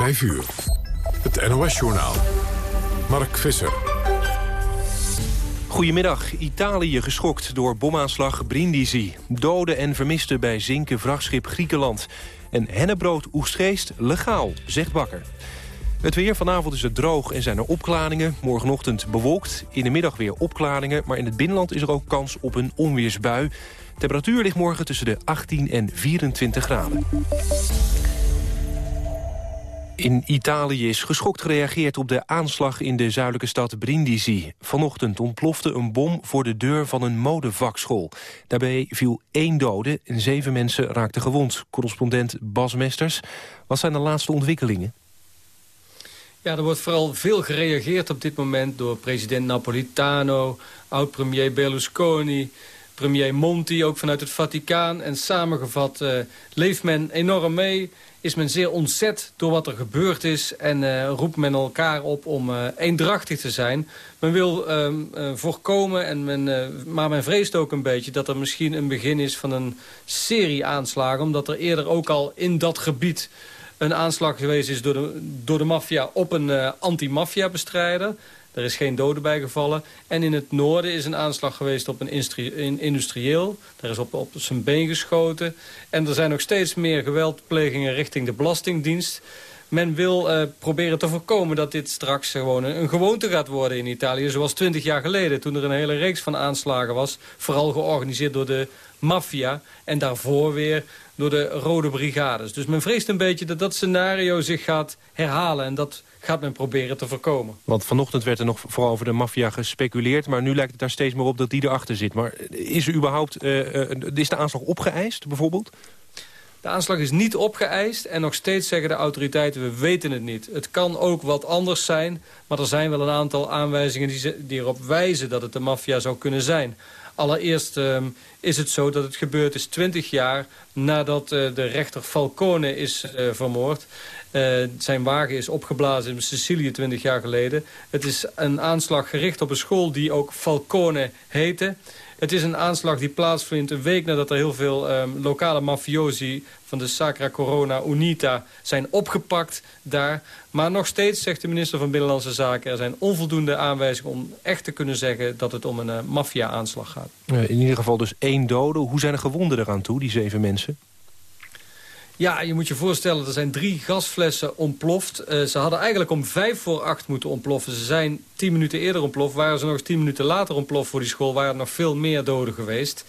5 uur. Het NOS-journaal. Mark Visser. Goedemiddag. Italië geschokt door bomaanslag Brindisi. Doden en vermisten bij zinken vrachtschip Griekenland. En hennebrood Oestgeest legaal, zegt Bakker. Het weer. Vanavond is het droog en zijn er opklaringen. Morgenochtend bewolkt. In de middag weer opklaringen. Maar in het binnenland is er ook kans op een onweersbui. Temperatuur ligt morgen tussen de 18 en 24 graden. In Italië is geschokt gereageerd op de aanslag in de zuidelijke stad Brindisi. Vanochtend ontplofte een bom voor de deur van een modevakschool. Daarbij viel één dode en zeven mensen raakten gewond. Correspondent Bas Mesters, wat zijn de laatste ontwikkelingen? Ja, er wordt vooral veel gereageerd op dit moment door president Napolitano, oud-premier Berlusconi, premier Monti, ook vanuit het Vaticaan. En samengevat uh, leeft men enorm mee, is men zeer ontzet door wat er gebeurd is... en uh, roept men elkaar op om uh, eendrachtig te zijn. Men wil ehm, voorkomen, en men, maar men vreest ook een beetje... dat er misschien een begin is van een serie aanslagen... omdat er eerder ook al in dat gebied een aanslag geweest is door de, door de maffia op een anti-maffia-bestrijder. Er is geen doden bijgevallen. En in het noorden is een aanslag geweest op een industrieel. Daar is op, zijn been geschoten. En er zijn nog steeds meer geweldplegingen richting de Belastingdienst. Men wil uh, proberen te voorkomen dat dit straks gewoon een, een, gewoonte gaat worden in Italië. Zoals twintig jaar geleden, toen er een hele reeks van aanslagen was. Vooral georganiseerd door de maffia. En daarvoor weer door de Rode Brigades. Dus men vreest een beetje dat dat scenario zich gaat herhalen. En dat gaat men proberen te voorkomen. Want vanochtend werd er nog vooral over de maffia gespeculeerd... maar nu lijkt het daar steeds meer op dat die erachter zit. Maar is er überhaupt uh, uh, is de aanslag opgeëist, bijvoorbeeld? De aanslag is niet opgeëist en nog steeds zeggen de autoriteiten... we weten het niet. Het kan ook wat anders zijn, maar er zijn wel een aantal aanwijzingen... die, die erop wijzen dat het de maffia zou kunnen zijn. Allereerst um, is het zo dat het gebeurd is 20 jaar nadat uh, de rechter Falcone is uh, vermoord. Uh, zijn wagen is opgeblazen in Sicilië 20 jaar geleden. Het is een aanslag gericht op een school die ook Falcone heette. Het is een aanslag die plaatsvindt een week nadat er heel veel um, lokale mafiosi van de Sacra Corona Unita zijn opgepakt daar. Maar nog steeds, zegt de minister van Binnenlandse Zaken... er zijn onvoldoende aanwijzingen om echt te kunnen zeggen dat het om een uh, maffia-aanslag gaat. In ieder geval dus één dode. Hoe zijn de gewonden eraan toe, die zeven mensen? Ja, je moet je voorstellen, er zijn drie gasflessen ontploft. Uh, ze hadden eigenlijk om vijf voor acht moeten ontploffen. Ze zijn tien minuten eerder ontploft. Waren ze nog tien minuten later ontploft voor die school... waren er nog veel meer doden geweest.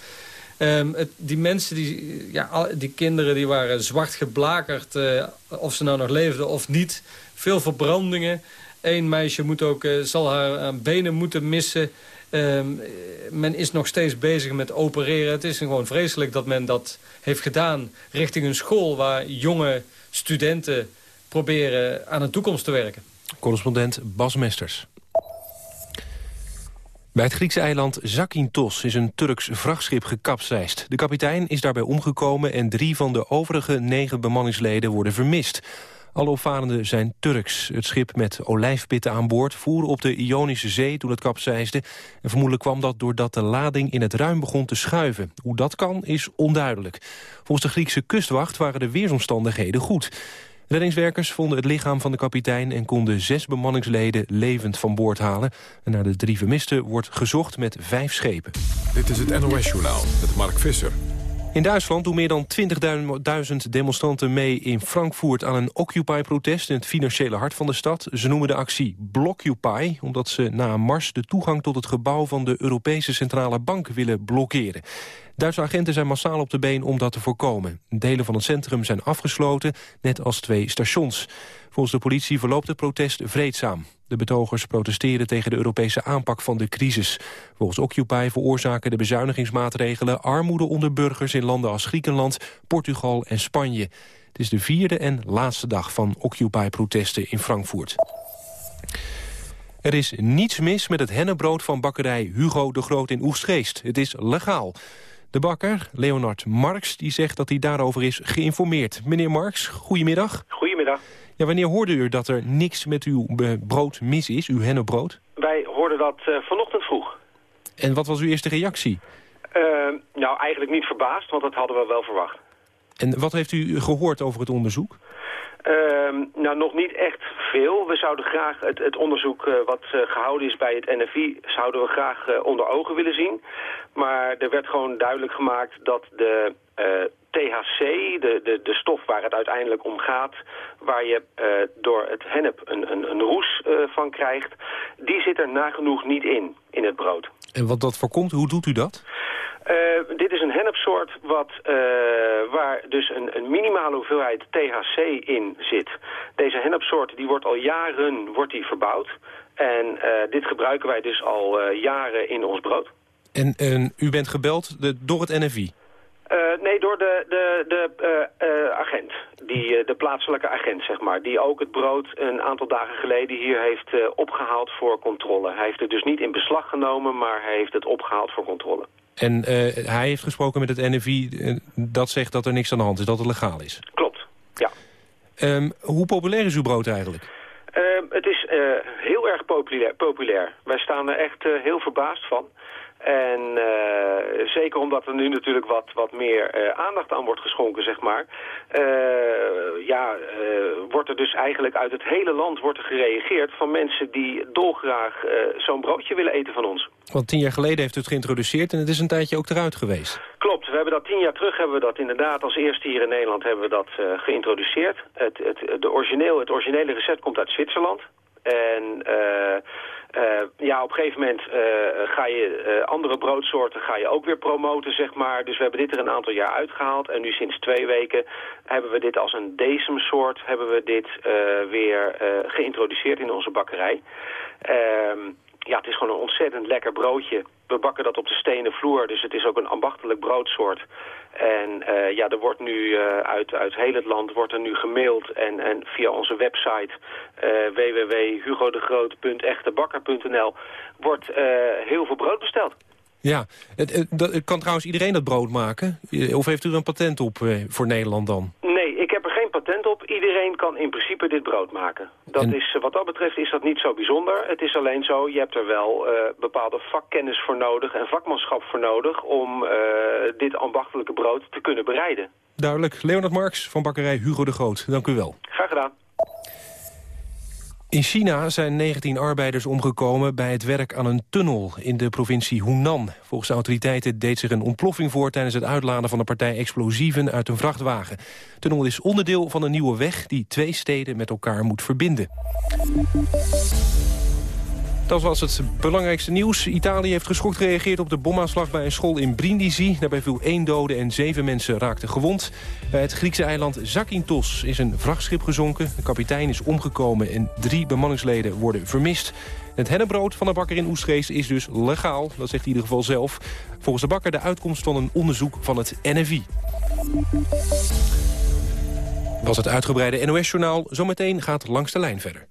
Um, die mensen, die, ja, die kinderen, die waren zwart geblakerd. Uh, of ze nou nog leefden of niet. Veel verbrandingen. Eén meisje moet ook, uh, zal haar benen moeten missen... Um, men is nog steeds bezig met opereren. Het is gewoon vreselijk dat men dat heeft gedaan richting een school... waar jonge studenten proberen aan een toekomst te werken. Correspondent Bas Mesters. Bij het Griekse eiland Zakynthos is een Turks vrachtschip gekapseist. De kapitein is daarbij omgekomen en drie van de overige negen bemanningsleden worden vermist. Alle opvarenden zijn Turks. Het schip met olijfpitten aan boord voer op de Ionische Zee toen het kapseisde. En vermoedelijk kwam dat doordat de lading in het ruim begon te schuiven. Hoe dat kan is onduidelijk. Volgens de Griekse kustwacht waren de weersomstandigheden goed. Reddingswerkers vonden het lichaam van de kapitein... en konden zes bemanningsleden levend van boord halen. En naar de drie vermisten wordt gezocht met vijf schepen. Dit is het NOS-journaal met Mark Visser. In Duitsland doen meer dan 20.000 demonstranten mee in Frankfurt aan een Occupy-protest in het financiële hart van de stad. Ze noemen de actie Blockupy, omdat ze na een mars de toegang tot het gebouw van de Europese Centrale Bank willen blokkeren. Duitse agenten zijn massaal op de been om dat te voorkomen. Delen van het centrum zijn afgesloten, net als twee stations. Volgens de politie verloopt het protest vreedzaam. De betogers protesteren tegen de Europese aanpak van de crisis. Volgens Occupy veroorzaken de bezuinigingsmaatregelen... armoede onder burgers in landen als Griekenland, Portugal en Spanje. Het is de vierde en laatste dag van Occupy-protesten in Frankfurt. Er is niets mis met het hennebrood van bakkerij Hugo de Groot in Oestgeest. Het is legaal. De bakker, Leonard Marx, die zegt dat hij daarover is geïnformeerd. Meneer Marx, goedemiddag. Goedemiddag. Ja, wanneer hoorde u dat er niks met uw brood mis is, uw hennebrood? Wij hoorden dat uh, vanochtend vroeg. En wat was uw eerste reactie? Uh, nou, eigenlijk niet verbaasd, want dat hadden we wel verwacht. En wat heeft u gehoord over het onderzoek? Ehm, nou, nog niet echt veel. We zouden graag het, het onderzoek uh, wat uh, gehouden is bij het NFI... zouden we graag uh, onder ogen willen zien. Maar er werd gewoon duidelijk gemaakt dat de THC, de, de, de stof waar het uiteindelijk om gaat... waar je door het hennep een, een, een roes van krijgt... die zit er nagenoeg niet in, in het brood. En wat dat voorkomt, hoe doet u dat? Uh, dit is een hennepsoort wat, uh, waar dus een, een, minimale hoeveelheid THC in zit. Deze hennepsoort die wordt al jaren wordt die verbouwd. En uh, dit gebruiken wij dus al jaren in ons brood. En, en u bent gebeld de, door het NFI? nee, door de, de, de agent. Die, de plaatselijke agent, zeg maar. Die ook het brood een aantal dagen geleden hier heeft opgehaald voor controle. Hij heeft het dus niet in beslag genomen, maar hij heeft het opgehaald voor controle. En uh, hij heeft gesproken met het NFI uh, dat zegt dat er niks aan de hand is, dat het legaal is. Klopt, ja. Um, hoe populair is uw brood eigenlijk? Uh, het is heel erg populair, populair. Wij staan er echt heel verbaasd van. En uh, zeker omdat er nu natuurlijk wat, wat meer uh, aandacht aan wordt geschonken, zeg maar. Uh, ja, wordt er dus eigenlijk uit het hele land wordt er gereageerd van mensen die dolgraag zo'n broodje willen eten van ons. Want tien jaar geleden heeft u het geïntroduceerd en het is een tijdje ook eruit geweest. Klopt, we hebben dat tien jaar terug hebben we dat inderdaad als eerste hier in Nederland hebben we dat geïntroduceerd. Het, het, de origineel, het originele recept komt uit Zwitserland. En uh, uh, ja, op een gegeven moment uh, ga je andere broodsoorten ga je ook weer promoten, zeg maar. Dus we hebben dit er een aantal jaar uitgehaald. En nu sinds twee weken hebben we dit als een decemsoort hebben we dit weer geïntroduceerd in onze bakkerij. Ehm, ja, het is gewoon een ontzettend lekker broodje. We bakken dat op de stenen vloer, dus het is ook een ambachtelijk broodsoort. En uh, ja, er wordt nu uh, uit, uit heel het land wordt er nu gemaild en, en via onze website uh, www.hugodegroot.echtebakker.nl wordt heel veel brood besteld. Ja, het, het, het, kan trouwens iedereen dat brood maken? Of heeft u er een patent op voor Nederland dan? Nee, ik heb er geen patent op. Iedereen kan in principe dit brood maken. Dat en... is, wat dat betreft is dat niet zo bijzonder. Het is alleen zo, je hebt er wel uh, bepaalde vakkennis voor nodig en vakmanschap voor nodig om uh, dit ambachtelijke brood te kunnen bereiden. Duidelijk. Leonard Marx van bakkerij Hugo de Groot. Dank u wel. Graag gedaan. In China zijn 19 arbeiders omgekomen bij het werk aan een tunnel in de provincie Hunan. Volgens de autoriteiten deed zich een ontploffing voor tijdens het uitladen van een partij explosieven uit een vrachtwagen. De tunnel is onderdeel van een nieuwe weg die twee steden met elkaar moet verbinden. Dat was het belangrijkste nieuws. Italië heeft geschokt gereageerd op de bomaanslag bij een school in Brindisi. Daarbij viel één dode en zeven mensen raakten gewond. Bij het Griekse eiland Zakynthos is een vrachtschip gezonken. De kapitein is omgekomen en drie bemanningsleden worden vermist. Het hennebrood van de bakker in Oestrees is dus legaal. Dat zegt hij in ieder geval zelf. Volgens de bakker de uitkomst van een onderzoek van het NFI. Was het uitgebreide NOS-journaal. Zometeen gaat langs de lijn verder.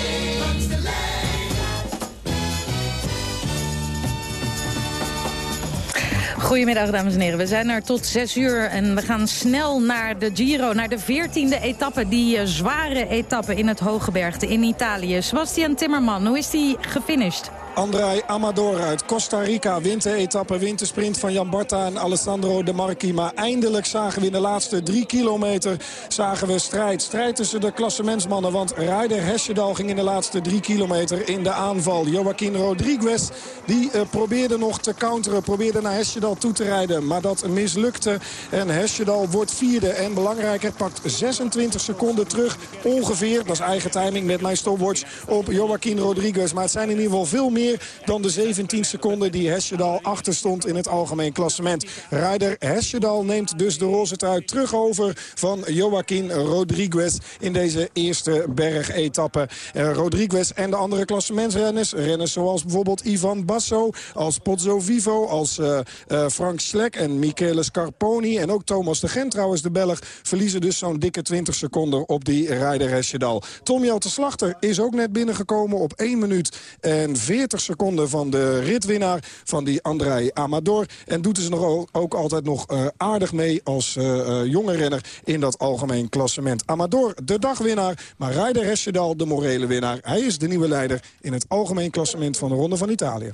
Goedemiddag, dames en heren. We zijn er tot 6 uur en we gaan snel naar de Giro, naar de 14e etappe. Die uh, zware etappe in het Hooggebergte in Italië. Sebastian Timmerman, hoe is die gefinished? Andrei Amador uit Costa Rica wint de etappe, wint sprint van Jan Barta en Alessandro De Marchi. Maar eindelijk zagen we in de laatste drie kilometer zagen we strijd. Strijd tussen de klassementsmannen, want Ryder Hesjedal ging in de laatste drie kilometer in de aanval. Joaquin Rodriguez die uh, probeerde nog te counteren, probeerde naar Hesjedal toe te rijden. Maar dat mislukte en Hesjedal wordt vierde. En belangrijker, pakt 26 seconden terug ongeveer. Dat is eigen timing met mijn stopwatch op Joaquin Rodriguez. Maar het zijn in ieder geval veel meer dan de 17 seconden die Hesjedal achter stond in het algemeen klassement. Rijder Hesjedal neemt dus de roze trui terug over van Joaquin Rodriguez in deze eerste bergetappe. Rodriguez en de andere klassementsrenners, renners zoals bijvoorbeeld Ivan Basso, als Pozzo Vivo, als uh, uh, Frank Slek en Michele Scarponi en ook Thomas de Gent trouwens, de Belg, verliezen dus zo'n dikke 20 seconden op die Rijder Hesjedal. Tom Jelte Slachter is ook net binnengekomen op 1 minuut en 40 seconden van de ritwinnaar van die Andrei Amador. En doet dus nog ook altijd nog uh, aardig mee als uh, uh, jonge renner in dat algemeen klassement. Amador de dagwinnaar, maar Ryder Hesjedal de morele winnaar. Hij is de nieuwe leider in het algemeen klassement van de Ronde van Italië.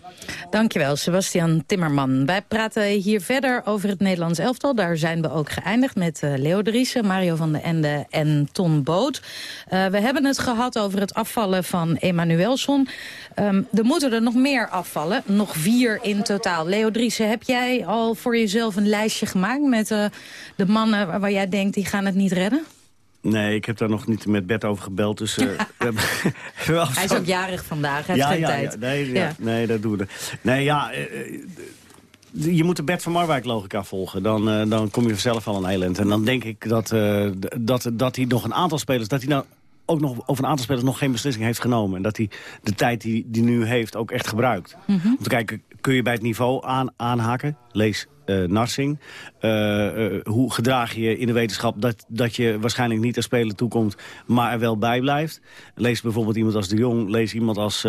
Dankjewel, Sebastian Timmerman. Wij praten hier verder over het Nederlands elftal. Daar zijn we ook geëindigd met Leo Driessen, Mario van den Ende en Ton Boot. we hebben het gehad over het afvallen van Emanuelson. Um, er moeten er nog meer afvallen. Nog vier in totaal. Leo Driessen, heb jij al voor jezelf een lijstje gemaakt... met uh, de mannen waar jij denkt die gaan het niet redden? Nee, ik heb daar nog niet met Bert over gebeld. Dus, uh, Hij is ook jarig vandaag, hij heeft geen ja, tijd. Ja, nee, ja. nee, dat doen we. Nee, ja... Uh, je moet de Bert van Marwijk logica volgen. Dan, uh, dan kom je vanzelf al een eiland. En dan denk ik dat, uh, dat, dat hij nog een aantal spelers... dat hij nou ook nog over een aantal spelers nog geen beslissing heeft genomen. En dat hij de tijd die hij nu heeft ook echt gebruikt. Mm -hmm. Om te kijken, kun je bij het niveau aan, aanhaken? Lees uh, Narsing. Uh, uh, hoe gedraag je in de wetenschap dat, dat je waarschijnlijk niet als speler toekomt... maar er wel bij blijft? Lees bijvoorbeeld iemand als De Jong, lees iemand als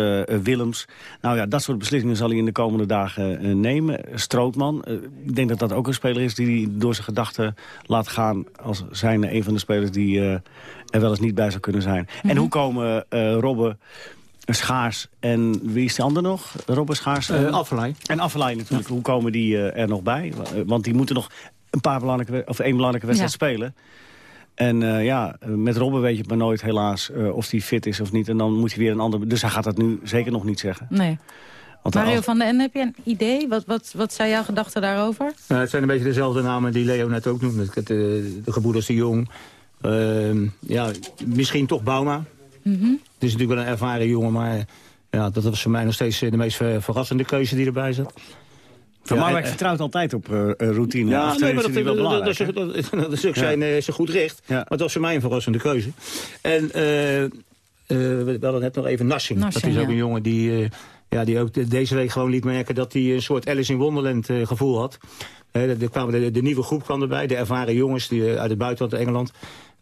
Willems. Nou ja, dat soort beslissingen zal hij in de komende dagen nemen. Strootman, ik denk dat dat ook een speler is... die hij door zijn gedachten laat gaan als zijn een van de spelers... die er wel eens niet bij zou kunnen zijn. Mm -hmm. En hoe komen Robben... Schaars en wie is de ander nog? Robert Schaars? Uh. En Affelay natuurlijk. Ja. Hoe komen die uh, er nog bij? Want die moeten nog een paar belangrijke, of één belangrijke wedstrijd ja. spelen. En uh, ja, met Robben weet je het maar nooit helaas of hij fit is of niet. En dan moet hij weer een ander... Dus hij gaat dat nu zeker nog niet zeggen. Nee. Want Mario als... van den Ende, heb je een idee? Wat, wat, wat zijn jouw gedachten daarover? Nou, het zijn een beetje dezelfde namen die Leo net ook noemde. De, de, de gebroeders de Jong. Ja, misschien toch Bauma. Mm -hmm. Het is natuurlijk wel een ervaren jongen, maar ja, dat was voor mij nog steeds de meest verrassende keuze die erbij zat. Van ja, Marwijk vertrouwt altijd op uh, routine. Ja, nee, maar dat, dat, dat, is, dat, dat is ook zijn, ja. zijn goed recht. Ja. Maar dat was voor mij een verrassende keuze. En uh, uh, we hadden net nog even Nassing. Nassing dat is ook ja. een jongen die, ja, die ook deze week gewoon liet merken... dat hij een soort Alice in Wonderland gevoel had. er kwamen de, de, nieuwe groep kwam erbij, de ervaren jongens die, uit het buitenland, Engeland...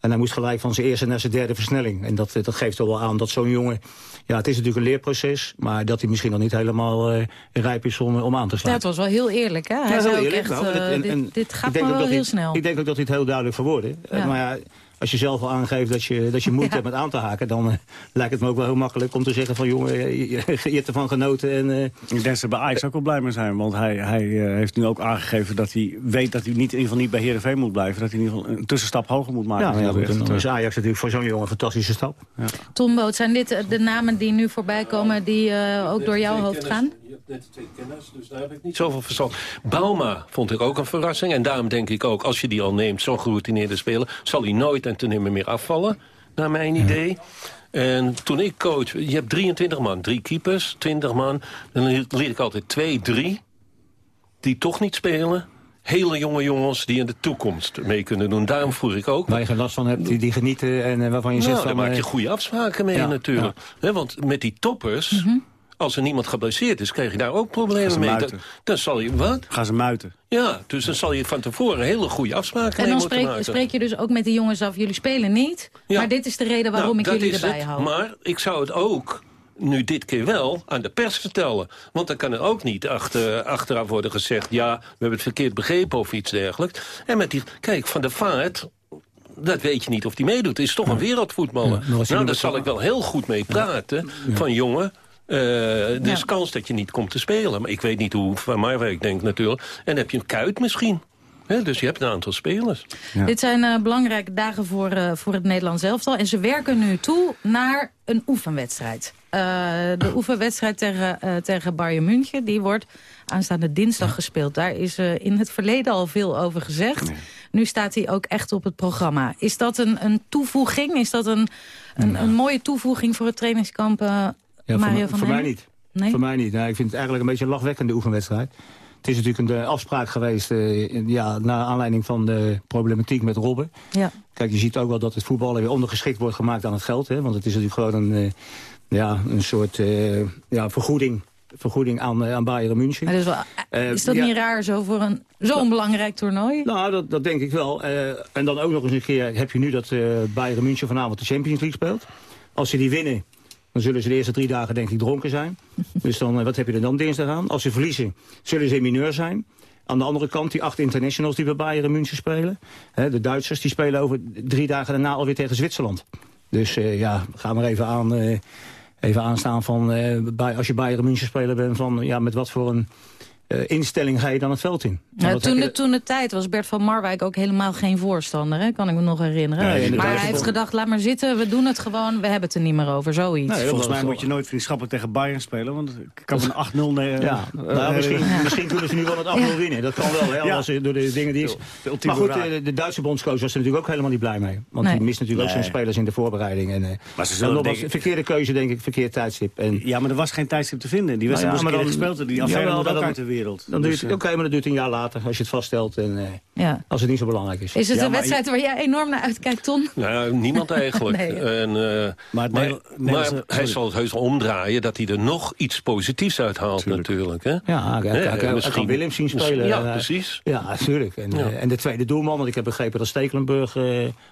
En hij moest gelijk van zijn eerste naar zijn derde versnelling. En dat, dat geeft wel aan dat zo'n jongen... Ja, het is natuurlijk een leerproces, maar dat hij misschien nog niet helemaal uh, rijp is om, om aan te sluiten. Ja, het was wel heel eerlijk, hè? Hij ja, zei ook eerlijk, echt, nou, en, dit, gaat wel heel hij, snel. Ik denk ook dat hij het heel duidelijk verwoordde. Ja. Maar ja, als je zelf al aangeeft dat je, dat je moeite Ja. hebt met aan te haken... dan uh, lijkt het me ook wel heel makkelijk om te zeggen van... jongen, je, je, je hebt ervan genoten en... uh, Ik denk dat ze bij Ajax ook wel blij mee zijn. Want hij, hij uh, heeft nu ook aangegeven dat hij weet dat hij niet, in ieder geval niet bij Heerenveen moet blijven. Dat hij in ieder geval een tussenstap hoger moet maken. ja, Dat ja, is goed, echt, dan eh, is Ajax natuurlijk voor zo'n jongen een fantastische stap. ja. Tom Boot, zijn dit eh, de namen die nu voorbij komen... die eh, ook door jouw hoofd gaan? Je hebt net de twee kenners, dus daar heb ik niet zoveel verstand. Bauma vond ik ook een verrassing. En daarom denk ik ook, als je die al neemt, zo'n geroutineerde speler... zal hij nooit en te nimmer meer afvallen, naar mijn idee. En toen ik coach, je hebt 23 man, drie keepers, 20 man. Dan leer ik altijd twee, drie, die toch niet spelen hele jonge jongens die in de toekomst mee kunnen doen. Daarom vroeg ik ook. Waar je geen last van hebt, die, die genieten en uh, waarvan je nou, zegt van... daar maak je uh, goede afspraken mee ja, natuurlijk. He, want met die toppers, Mhm. Als er niemand geblesseerd is... krijg je daar ook Gaan problemen ze mee. muiten. Dan, dan zal je, wat? Gaan ze muiten. Ja, dus dan zal je van tevoren hele goede afspraken En dan spreek, maken. spreek je dus ook met de jongens af, jullie spelen niet. Ja. Maar dit is de reden waarom Nou, ik dat jullie is erbij het. hou. Maar ik zou het ook nu dit keer wel aan de pers vertellen. Want dan kan er ook niet achter, achteraf worden gezegd... ja, we hebben het verkeerd begrepen of iets dergelijks. En met die, kijk, Van de Vaart dat weet je niet of die meedoet. Het is toch een wereldvoetballer. Ja, nou, daar zal ik wel heel goed mee praten. Van jongen, uh, er is kans dat je niet komt te spelen. Maar ik weet niet hoe Van Marwijk denkt natuurlijk. En heb je een kuit misschien. dus je hebt een aantal spelers. Ja. Dit zijn uh, belangrijke dagen voor, uh, voor het Nederlands elftal. En ze werken nu toe naar een oefenwedstrijd. Uh, de oefenwedstrijd tegen, tegen Bayern München... die wordt aanstaande dinsdag gespeeld. Daar is in het verleden al veel over gezegd. Nu staat hij ook echt op het programma. Is dat een, een toevoeging? Is dat een, een, een mooie toevoeging voor het trainingskamp ja, Mario voor, van Voor mij niet. Nee? Voor mij niet. Nou, ik vind het eigenlijk een beetje een lachwekkende oefenwedstrijd. Het is natuurlijk een afspraak geweest uh, ja, naar aanleiding van de problematiek met Robben. Ja. Kijk, je ziet ook wel dat het voetballen weer ondergeschikt wordt gemaakt aan het geld. Hè, want het is natuurlijk gewoon een, uh, ja, een soort uh, ja, vergoeding vergoeding aan, aan Bayern München. Maar is, wel, is dat niet raar zo voor een zo'n belangrijk toernooi? Nou, dat, dat denk ik wel. Uh, en dan ook nog eens een keer heb je nu dat uh, Bayern München vanavond de Champions League speelt. Als ze die winnen, dan zullen ze de eerste drie dagen denk ik dronken zijn. dus dan, wat heb je er dan dinsdag aan? Als ze verliezen, zullen ze in mineur zijn. Aan de andere kant, die acht internationals die bij Bayern München spelen. Hè, de Duitsers, die spelen over drie dagen daarna alweer tegen Zwitserland. Dus uh, ja, ga maar even aan... even aanstaan van, bij, als je Bayern München speler bent, van ja, met wat voor een uh, instelling ga je dan het veld in. Ja, toen, de, toen de tijd was Bert van Marwijk ook helemaal geen voorstander, hè? kan ik me nog herinneren. Nee, maar hij heeft gedacht, laat maar zitten, we doen het gewoon, we hebben het er niet meer over, zoiets. Nee, volgens mij moet je nooit vriendschappelijk tegen Bayern spelen, want ik kan een 8-0... Nee, ja, nou, misschien, misschien kunnen ze nu wel het 8-0 winnen, dat kan wel, hè, als door de dingen die is. Maar goed, de, de Duitse bondscoach was er natuurlijk ook helemaal niet blij mee. Want nee. die mist natuurlijk nee. ook zijn spelers in de voorbereiding. En, maar ze zullen denk ik... verkeerde keuze, denk ik, verkeerd tijdstip. En, ja, maar er was geen tijdstip te vinden. Die wedstrijd nou ja, moest gespeeld, die affaire moet ook uit de wereld. Dan duurt Oké, maar dat duurt een jaar later als je het vaststelt. En, uh, ja. Als het niet zo belangrijk is. Is het ja, een wedstrijd je... waar jij enorm naar uitkijkt, Ton? Nou, niemand eigenlijk. nee. en, uh, maar, maar, maar hij zal het heus wel omdraaien dat hij er nog iets positiefs uit haalt natuurlijk. Hè? Ja, hij, hij, misschien... kan Willem zien spelen. Ja, uh, precies. Ja, natuurlijk. En, ja. en de tweede doelman, want ik heb begrepen dat Stekelenburg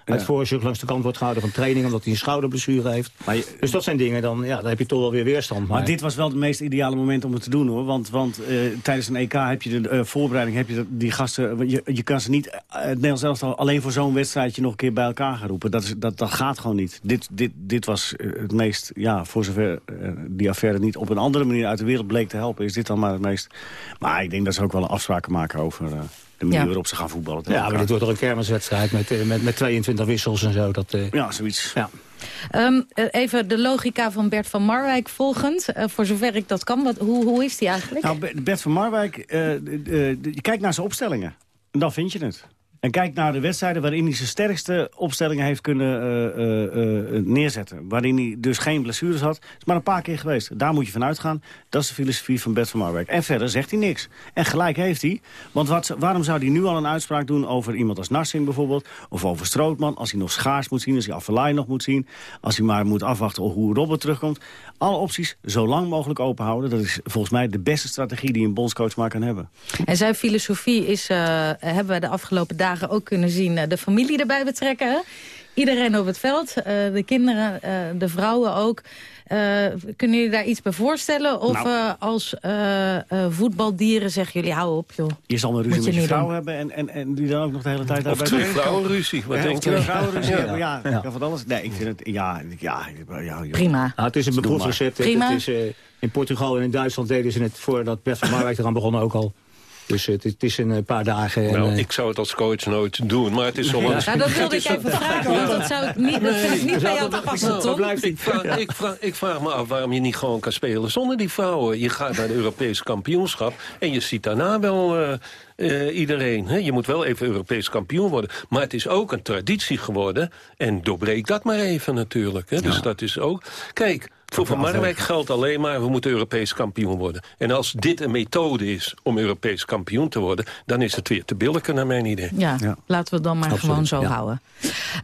uit voorzorg langs de kant wordt gehouden van training, omdat hij een schouderblessure heeft. Je, dus dat zijn dingen, dan, ja, dan heb je toch wel weer weerstand. Maar, maar dit was wel het meest ideale moment om het te doen hoor. Want, want tijdens een EK heb je de voorbereiding heb je die gasten... Je, je kan ze niet, eh, het Nederlands elftal alleen voor zo'n wedstrijdje nog een keer bij elkaar gaan roepen. Dat, is, dat, dat gaat gewoon niet. Dit, dit, dit was eh, het meest, ja, voor zover uh, die affaire niet op een andere manier uit de wereld bleek te helpen, is dit dan maar het meest. Maar ik denk dat ze ook wel afspraken maken over... Uh, de manier ja. waarop ze gaan voetballen. Ja, elkaar. maar dit wordt toch een kermiswedstrijd met, met, met 22 wissels en zo. Dat, uh... Ja, zoiets. Ja. Um, even de logica van Bert van Marwijk volgend. Uh, voor zover ik dat kan, wat, hoe, hoe is die eigenlijk? Nou, Bert van Marwijk, uh, je kijkt naar zijn opstellingen. Dan vind je het. En kijk naar de wedstrijden waarin hij zijn sterkste opstellingen heeft kunnen uh, uh, uh, neerzetten. Waarin hij dus geen blessures had. is maar een paar keer geweest. Daar moet je van uitgaan. Dat is de filosofie van Bert van Marwijk. En verder zegt hij niks. En gelijk heeft hij. Want wat, waarom zou hij nu al een uitspraak doen over iemand als Narsing bijvoorbeeld? Of over Strootman, als hij nog schaars moet zien, als hij Affelay nog moet zien. Als hij maar moet afwachten hoe Robert terugkomt. Alle opties zo lang mogelijk open houden. Dat is volgens mij de beste strategie die een bondscoach maar kan hebben. En zijn filosofie is, hebben we de afgelopen dagen ook kunnen zien de familie erbij betrekken. Iedereen op het veld, de kinderen, de vrouwen ook. Uh, kunnen jullie daar iets bij voorstellen? Of nou, uh, als uh, voetbaldieren zeggen jullie, hou op joh. Je zal een ruzie met je vrouw hebben en, en, en die dan ook nog de hele tijd daarbij... Of twee vrouwenruzie, wat denk je? vrouwenruzie ja. hebben, ja. ja. Van alles. Nee, ik vind het, ja... ja, ja Prima. Nou, het is een beproefsrecept. Prima. Het is, in Portugal en in Duitsland deden ze het voordat Bert van Marwijk eraan begonnen ook al. Dus het, het, is een paar dagen. Nou, en, ik zou het als coach nooit doen, maar het is zo... Ja, ja dat wilde ik even vragen, want dat, zou ik niet, dat vind ik niet bij jou te passen, toch? Ik vraag, ik, vraag, ik vraag me af waarom je niet gewoon kan spelen zonder die vrouwen. Je gaat naar het Europees kampioenschap en je ziet daarna wel... Uh, uh, iedereen. Hè? Je moet wel even Europees kampioen worden. Maar het is ook een traditie geworden. En doorbreek dat maar even natuurlijk. Hè? Dus dat is ook... Kijk, voor Van Marwijk geldt alleen maar, we moeten Europees kampioen worden. En als dit een methode is om Europees kampioen te worden... dan is het weer te billijken naar mijn idee. Ja, ja. laten we het dan maar Absoluut, gewoon zo ja. houden.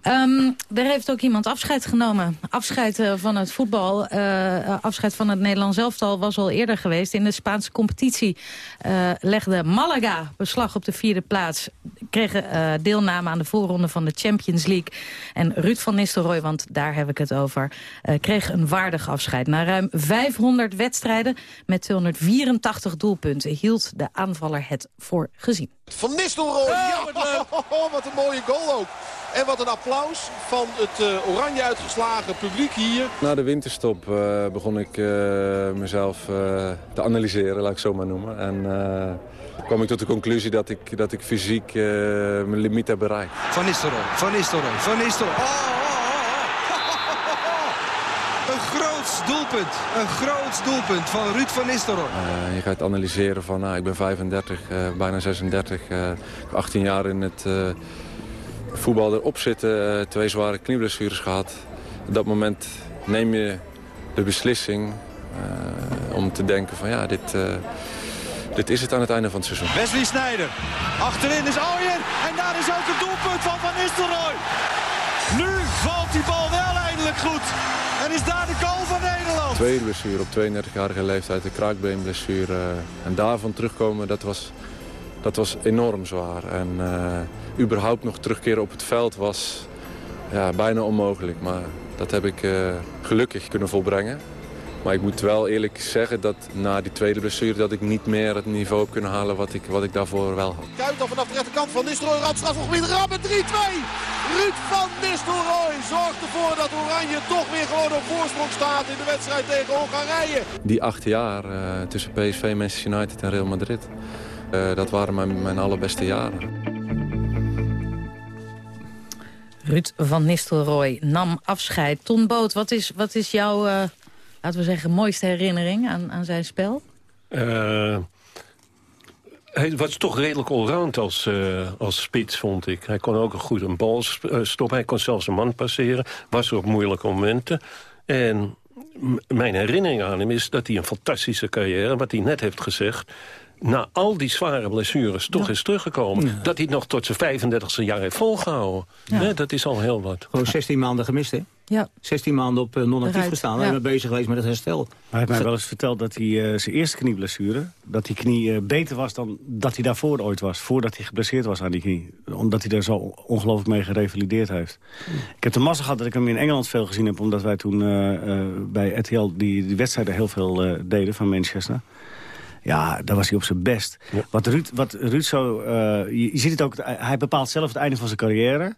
Um, er heeft ook iemand afscheid genomen. Afscheid uh, van het voetbal, uh, afscheid van het Nederlands elftal was al eerder geweest. In de Spaanse competitie uh, legde Malaga beslag op de vierde plaats. kregen uh, deelname aan de voorronde van de Champions League. En Ruud van Nistelrooy, want daar heb ik het over, uh, kreeg een waardig afscheid. Na ruim 500 wedstrijden met 284 doelpunten hield de aanvaller het voor gezien. Van Nistelrooy, ja, ja wat een mooie goal ook. En wat een applaus van het uh, oranje uitgeslagen publiek hier. Na de winterstop uh, begon ik uh, mezelf te analyseren, laat ik zo maar noemen. En kwam ik tot de conclusie dat ik, dat ik fysiek mijn limiet heb bereikt. Van Nistelrooy, Van Nistelrooy, Van Nistelrooy. Oh, oh, Een groot doelpunt, een groot doelpunt van Ruud van Nistelrooy. je gaat analyseren van, nou, ik ben 35, bijna 36, 18 jaar in het voetbal erop zitten. Eh, twee zware knieblessures gehad. Op dat moment neem je de beslissing om te denken van ja, dit, dit is het aan het einde van het seizoen. Wesley Sneijder. Achterin is Ooyen. En daar is ook het doelpunt van Van Nistelrooy. Nu valt die bal wel eindelijk goed. En is daar de goal van Nederland. Tweede blessure op 32-jarige leeftijd, de kraakbeenblessure. En daarvan terugkomen, dat was, dat was enorm zwaar. En uh, überhaupt nog terugkeren op het veld was ja, bijna onmogelijk. Maar dat heb ik uh, gelukkig kunnen volbrengen. Maar ik moet wel eerlijk zeggen dat na die tweede blessure... dat ik niet meer het niveau heb kunnen halen wat ik, wat ik daarvoor wel had. Kuit al vanaf de rechterkant van Nistelrooy. Radstrafgebied rammen 3-2. Ruud van Nistelrooy zorgt ervoor dat Oranje toch weer gewoon op voorsprong staat... in de wedstrijd tegen Hongarije. Die acht jaar uh, tussen PSV, Manchester United en Real Madrid... Uh, dat waren mijn, mijn allerbeste jaren. Ruud van Nistelrooy nam afscheid. Ton Boot, wat is, wat is jouw, uh, laten we zeggen, mooiste herinnering aan, aan zijn spel? Uh, hij was toch redelijk allround als, uh, als spits, vond ik. Hij kon ook een goed een bal stoppen. Hij kon zelfs een man passeren. Was er op moeilijke momenten. En mijn herinnering aan hem is dat hij een fantastische carrière... wat hij net heeft gezegd na al die zware blessures toch is teruggekomen. Dat hij het nog tot zijn 35e jaar heeft volgehouden. Nee, dat is al heel wat. Gewoon 16 maanden gemist, hè? Ja. 16 maanden op uh, non-actief gestaan. Ja. bezig geweest met het herstel. Hij heeft mij wel eens verteld dat hij uh, zijn eerste knieblessure... dat die knie uh, beter was dan dat hij daarvoor ooit was. Voordat hij geblesseerd was aan die knie. Omdat hij daar zo ongelooflijk mee gerevalideerd heeft. Mm. Ik heb de massa gehad dat ik hem in Engeland veel gezien heb... omdat wij toen bij RTL die, die wedstrijden heel veel deden van Manchester... Ja, daar was hij op zijn best. Wat, Ruud, wat Ruud zo... Uh, je, je, ziet het ook, hij bepaalt zelf het einde van zijn carrière.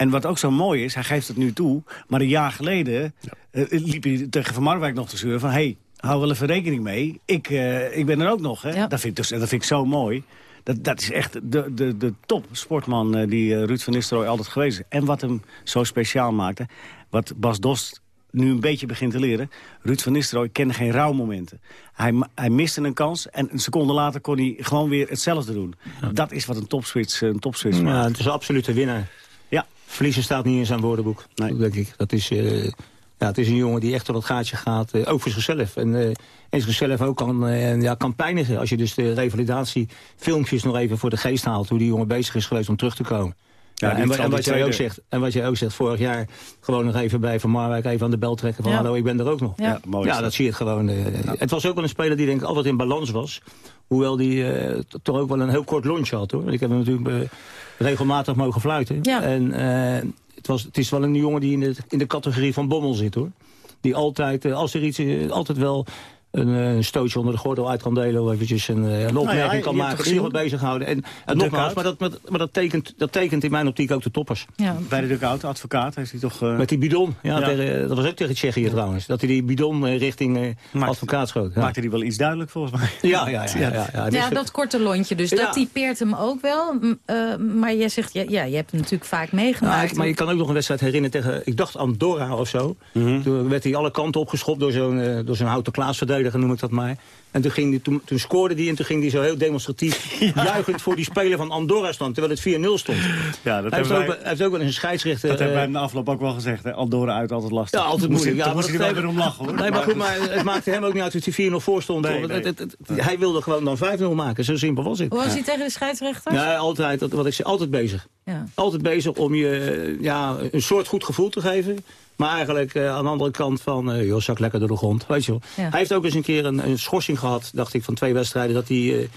En wat ook zo mooi is, hij geeft het nu toe... maar een jaar geleden ja. uh, liep hij tegen Van Marwijk nog te zeuren van... hey, hou wel even rekening mee, ik, uh, ik ben er ook nog. Hè? Ja. Dat, vind ik, dat vind ik zo mooi. Dat, dat is echt de, de, de top sportman die Ruud van Nistelrooy altijd geweest is. En wat hem zo speciaal maakte, wat Bas Dost nu een beetje begint te leren. Ruud van Nistelrooy kende geen rouwmomenten. Hij, hij miste een kans en een seconde later kon hij gewoon weer hetzelfde doen. Ja. Dat is wat een topswitch, een topswitch ja, maakt. Het is een absolute winnaar. Verliezen staat niet in zijn woordenboek, nee. denk ik. Dat is, uh, ja, het is een jongen die echt door het gaatje gaat, uh, ook voor zichzelf. En, uh, en zichzelf ook kan, ja, kan pijnigen. Als je dus de revalidatiefilmpjes nog even voor de geest haalt... hoe die jongen bezig is geweest om terug te komen. Ja, en, en, wat jij ook zegt, en wat jij ook zegt, vorig jaar gewoon nog even bij Van Marwijk even aan de bel trekken van ja. hallo, ik ben er ook nog. Ja, ja, ja dat zie je het gewoon. Uh, het was ook wel een speler die denk ik altijd in balans was. Hoewel die uh, toch ook wel een heel kort lunch had hoor. Ik heb hem natuurlijk uh, regelmatig mogen fluiten. Ja. En het, was, het is wel een jongen die in de, in de categorie van Bommel zit hoor. Die altijd, als er iets, altijd wel een, een, stootje onder de gordel uit kan delen... of eventjes een, een opmerking nou ja, kan maken, die wat bezighouden. En, en nogmaals, maar, dat, maar, maar dat, tekent, dat tekent in mijn optiek ook de toppers. Ja. Bij de Dugout, advocaat, heeft hij toch... Uh... Met die bidon, ja, ja. Tegen, dat was ook tegen Tsjechië ja. trouwens. Dat hij die bidon richting uh, Maakt, advocaat schoot. Ja. Maakte hij wel iets duidelijk volgens mij. Ja, ja, ja. ja, ja, ja dat korte lontje dus, dat typeert hem ook wel. maar jij zegt, ja, ja, je hebt hem natuurlijk vaak meegemaakt. Nou, maar je kan ook nog een wedstrijd herinneren tegen, ik dacht Andorra of zo. Mm -hmm. Toen werd hij alle kanten opgeschopt door zo'n door zo'n houten klaasverdediger, noem ik dat maar. En toen, ging die, toen, toen scoorde hij en toen ging hij zo heel demonstratief... Ja. juichend voor die speler van Andorra stond, terwijl het 4-0 stond. Ja, dat hij, heeft wij, ook, hij heeft ook wel eens een scheidsrechter... Dat uh, hebben wij in de afloop ook wel gezegd, hè? Andorra uit, altijd lastig. Ja, altijd moeilijk. Ja, moest hij er wel weer om lachen, hoor. Nee, maar goed, maar het maakte hem ook niet uit dat hij 4-0 voor stond. Nee, nee. Het, het, het, hij wilde gewoon dan 5-0 maken, zo simpel was het. Hoe was hij ja. tegen de scheidsrechter? Ja, altijd, wat ik zei, altijd bezig. Ja. Altijd bezig om je ja, een soort goed gevoel te geven. Maar eigenlijk uh, aan de andere kant van, uh, joh, zak lekker door de grond. Weet je wel. Ja. Hij heeft ook eens een keer een, een, schorsing gehad, dacht ik, van twee wedstrijden. Dat hij uh,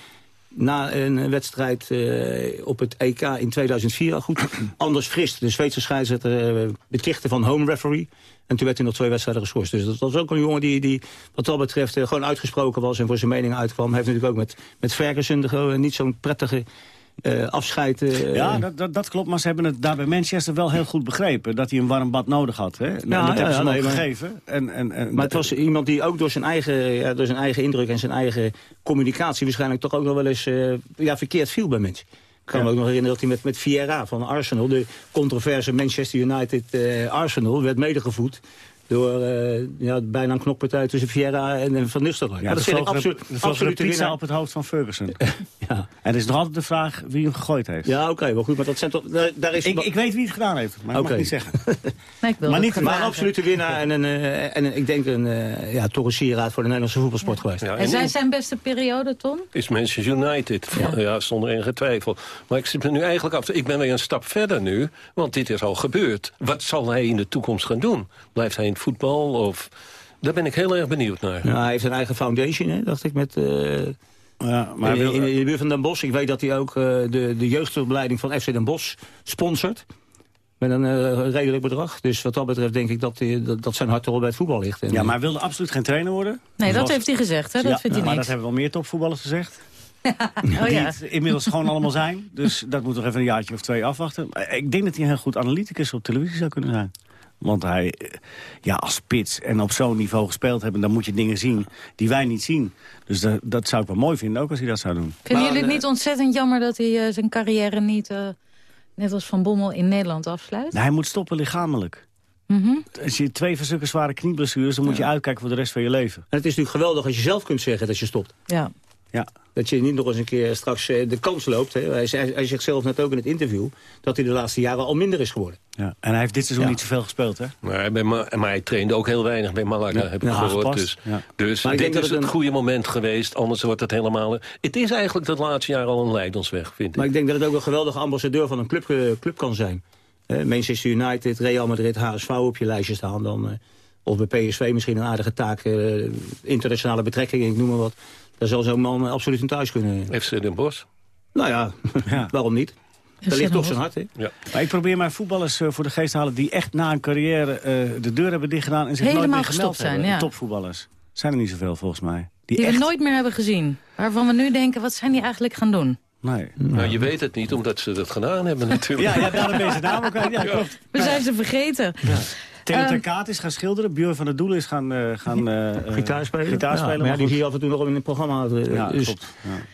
na een wedstrijd eh, op het EK in 2004 al goed. Anders Frist, de Zweedse scheidsrechter, uh, van home referee. En toen werd hij nog twee wedstrijden geschorst. Dus dat was ook een jongen die, die wat dat betreft eh, gewoon uitgesproken was... en voor zijn mening uitkwam. Heeft natuurlijk ook met, met Ferguson gewoon niet zo'n prettige uh, afscheid. Uh, ja, dat, dat, dat, klopt. Maar ze hebben het daar bij Manchester wel heel goed begrepen. Dat hij een warm bad nodig had. Hè? Ja, en dat hebben ze nee, gegeven. En, en, en, maar het was iemand die ook door zijn, eigen, ja, door zijn eigen indruk en zijn eigen communicatie... waarschijnlijk toch ook nog wel eens uh, ja, verkeerd viel bij mensen. Ik kan me ook nog herinneren dat hij met, met Vieira van Arsenal... de controverse Manchester United-Arsenal werd medegevoed door uh, ja, bijna een knokpartij tussen Vieira en Van Nistelrooy. Ja, dat vind ik absoluut, absoluut de pizza op het hoofd van Ferguson. ja. En er is nog altijd de vraag wie hem gegooid heeft. Ja, oké, okay, wel goed, maar dat zijn toch... Daar, is ik, ik weet wie het gedaan heeft, maar okay. ik mag niet zeggen. nee, ik wil maar niet maar een absolute winnaar en, een, uh, en ik denk een, uh, ja, toch een sieraad voor de Nederlandse voetbalsport ja. geweest. Ja, en, en zij zijn beste periode, Ton? Is Manchester United, ja. ja. zonder enige twijfel. Maar ik zit me nu eigenlijk af... Ik ben weer een stap verder nu, want dit is al gebeurd. Wat zal hij in de toekomst gaan doen? Blijft hij voetbal of... Daar ben ik heel erg benieuwd naar. Ja, hij heeft een eigen foundation, hè, dacht ik, met... Uh, ja, maar in, in, in, de buurt van Den Bosch. Ik weet dat hij ook uh, de, de jeugdopleiding van FC Den Bosch sponsort. Met een uh, redelijk bedrag. Dus wat dat betreft denk ik dat, die, dat, dat zijn hart toch bij het voetbal ligt. En, ja, maar hij wilde absoluut geen trainer worden. Nee, dat, dat heeft hij gezegd. Hè? Dat ja, vindt hij maar niks. dat hebben wel meer topvoetballers gezegd. oh, ja. Die inmiddels gewoon allemaal zijn. Dus dat moet nog even een jaartje of twee afwachten. Ik denk dat hij een heel goed analyticus op televisie zou kunnen zijn. Want hij, ja, als spits en op zo'n niveau gespeeld hebben... dan moet je dingen zien die wij niet zien. Dus dat, dat zou ik wel mooi vinden, ook als hij dat zou doen. Vinden jullie het niet ontzettend jammer dat hij uh, zijn carrière niet... Uh, net als Van Bommel in Nederland afsluit? Nee, hij moet stoppen lichamelijk. Mm -hmm. Als je twee zulke zware knieblessures... dan moet je uitkijken voor de rest van je leven. En het is natuurlijk geweldig als je zelf kunt zeggen dat je stopt. Ja. Ja. Dat je niet nog eens een keer straks de kans loopt. Hè. Hij, hij zegt zelf net ook in het interview... dat hij de laatste jaren al minder is geworden. Ja. En hij heeft dit seizoen ja. niet zoveel gespeeld, hè? Maar, maar hij trainde ook heel weinig bij Malaga, ja. heb ik ja, gehoord. Dus, dus dit is het, een... goede moment geweest. Anders wordt het helemaal... Het is eigenlijk dat laatste jaar al een leidensweg, vind ik. Maar ik denk dat het ook een geweldige ambassadeur van een club, uh, club kan zijn. Uh, Manchester United, Real Madrid, HSV op je lijstje staan. Dan, uh, of bij PSV misschien een aardige taak. internationale betrekkingen, ik noem maar wat. Daar zal zo'n man absoluut in thuis kunnen. FC Den Bosch? Nou ja, ja. waarom niet? Daar ligt toch zijn hart, hè? Ja. Maar ik probeer mijn voetballers uh, voor de geest te halen... die echt na een carrière uh, de deur hebben dichtgedaan... en zich Helemaal nooit meer gestopt zijn, hebben. Ja. Topvoetballers. Zijn er niet zoveel, volgens mij. Die, die echt... we nooit meer hebben gezien. Waarvan we nu denken, wat zijn die eigenlijk gaan doen? Nee. Nou, je weet het niet, omdat ze dat gedaan hebben natuurlijk. ja, ja daarom ben je naam ook. Ja, klopt. We zijn ze vergeten. Ja. Theo Kaat is gaan schilderen. Björn van der Doel is gaan, uh, gaan uh, gitaar spelen. Gitaar spelen ja, maar ja, die zie je af en toe nog in het programma. Uh, ja, dus. klopt.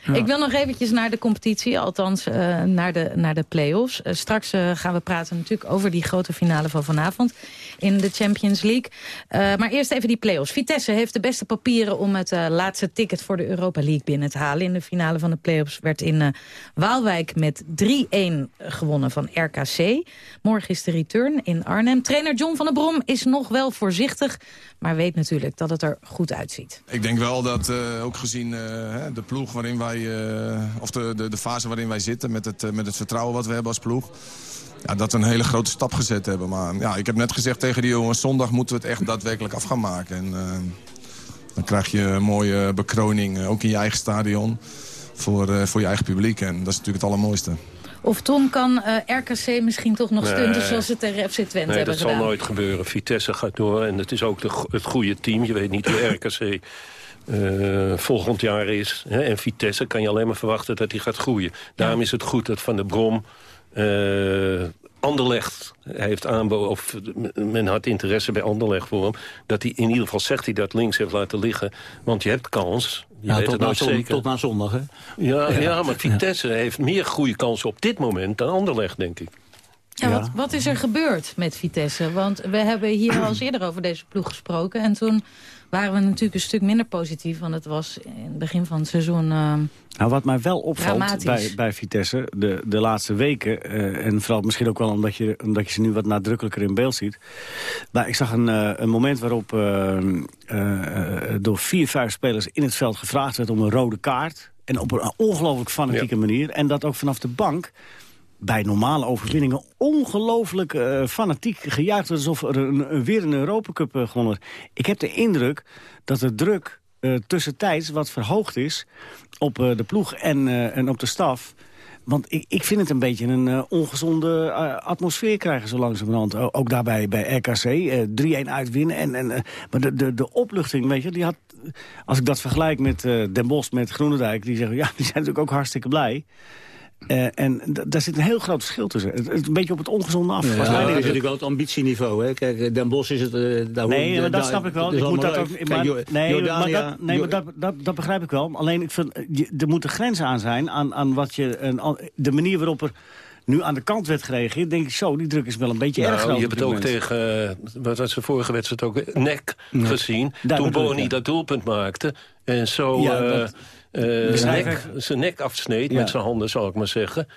Ja. Ik wil nog eventjes naar de competitie, althans uh, naar de, naar de play-offs. Uh, straks uh, gaan we praten natuurlijk over die grote finale van vanavond in de Champions League. Uh, maar eerst even die play-offs. Vitesse heeft de beste papieren om het uh, laatste ticket voor de Europa League binnen te halen. In de finale van de play-offs werd in uh, Waalwijk met 3-1 gewonnen van RKC. Morgen is de return in Arnhem. Trainer John van der Brom is nog wel voorzichtig, maar weet natuurlijk dat het er goed uitziet. Ik denk wel dat, ook gezien de ploeg waarin wij, of de, de, de fase waarin wij zitten met het, met het vertrouwen wat we hebben als ploeg ja, dat we een hele grote stap gezet hebben. Maar ja, ik heb net gezegd tegen die jongens... zondag moeten we het echt daadwerkelijk af gaan maken. En uh, dan krijg je een mooie bekroning, uh, ook in je eigen stadion... Voor, uh, voor je eigen publiek. En dat is natuurlijk het allermooiste. Of Tom kan RKC misschien toch nog stunten nee, zoals ze tegen FC Twente nee, hebben gedaan? dat zal nooit gebeuren. Vitesse gaat door en het is ook de, het goede team. Je weet niet hoe RKC... Uh, volgend jaar is. Hè? En Vitesse kan je alleen maar verwachten dat hij gaat groeien. Daarom ja. is het goed dat Van der Brom uh, Anderlecht heeft aanboden, of men had interesse bij Anderlecht voor hem... dat hij in ieder geval zegt hij dat links heeft laten liggen. Want je hebt kans. Je ja, weet tot, het na zeker. tot na zondag, hè? Ja, ja. ja maar Vitesse ja. heeft meer goede kansen op dit moment dan Anderlecht, denk ik. Ja, wat, wat is er gebeurd met Vitesse? Want we hebben hier al eens eerder over deze ploeg gesproken. En toen waren we natuurlijk een stuk minder positief. Want het was in het begin van het seizoen... Uh, nou, wat mij wel opvalt bij, bij Vitesse de, de laatste weken... Uh, en vooral misschien ook wel omdat je, omdat je ze nu wat nadrukkelijker in beeld ziet... maar ik zag een, uh, een moment waarop uh, door vier, vijf spelers in het veld gevraagd werd... om een rode kaart. En op een ongelooflijk fanatieke ja. manier. En dat ook vanaf de bank bij normale overwinningen ongelooflijk uh, fanatiek gejuicht. Alsof er een, weer een Europacup uh, gewonnen is. Ik heb de indruk dat de druk uh, tussentijds wat verhoogd is op de ploeg en, en op de staf. Want ik, ik vind het een beetje een ongezonde atmosfeer krijgen zo langzamerhand. ook daarbij bij RKC, 3-1 uitwinnen. En, en, maar de, de, de opluchting, weet je, die had... Als ik dat vergelijk met Den Bosch, met Groenendijk... die zeggen, ja, die zijn natuurlijk ook hartstikke blij. Uh, en daar zit een heel groot verschil tussen. Het, het een beetje op het ongezonde af. Ja, ja, is natuurlijk wel het ambitieniveau. Hè? Kijk, Den Bosch is het... Uh, daar nee, maar dat snap ik wel. Ik moet dat ook, maar, nee, maar, dat, nee, maar dat, dat, dat begrijp ik wel. Alleen, ik vind, er moeten grenzen aan zijn... aan, aan wat je, een, de manier waarop er nu aan de kant werd gereageerd, denk ik zo, die druk is wel een beetje nou, erg groot. Je hebt het ook tegen, wat was de vorige wedstrijd ook, nek nee. gezien. Daar toen Boni dat doelpunt maakte. En zo... Ja, uh, nek, zijn nek afsneed ja. met zijn handen, zal ik maar zeggen.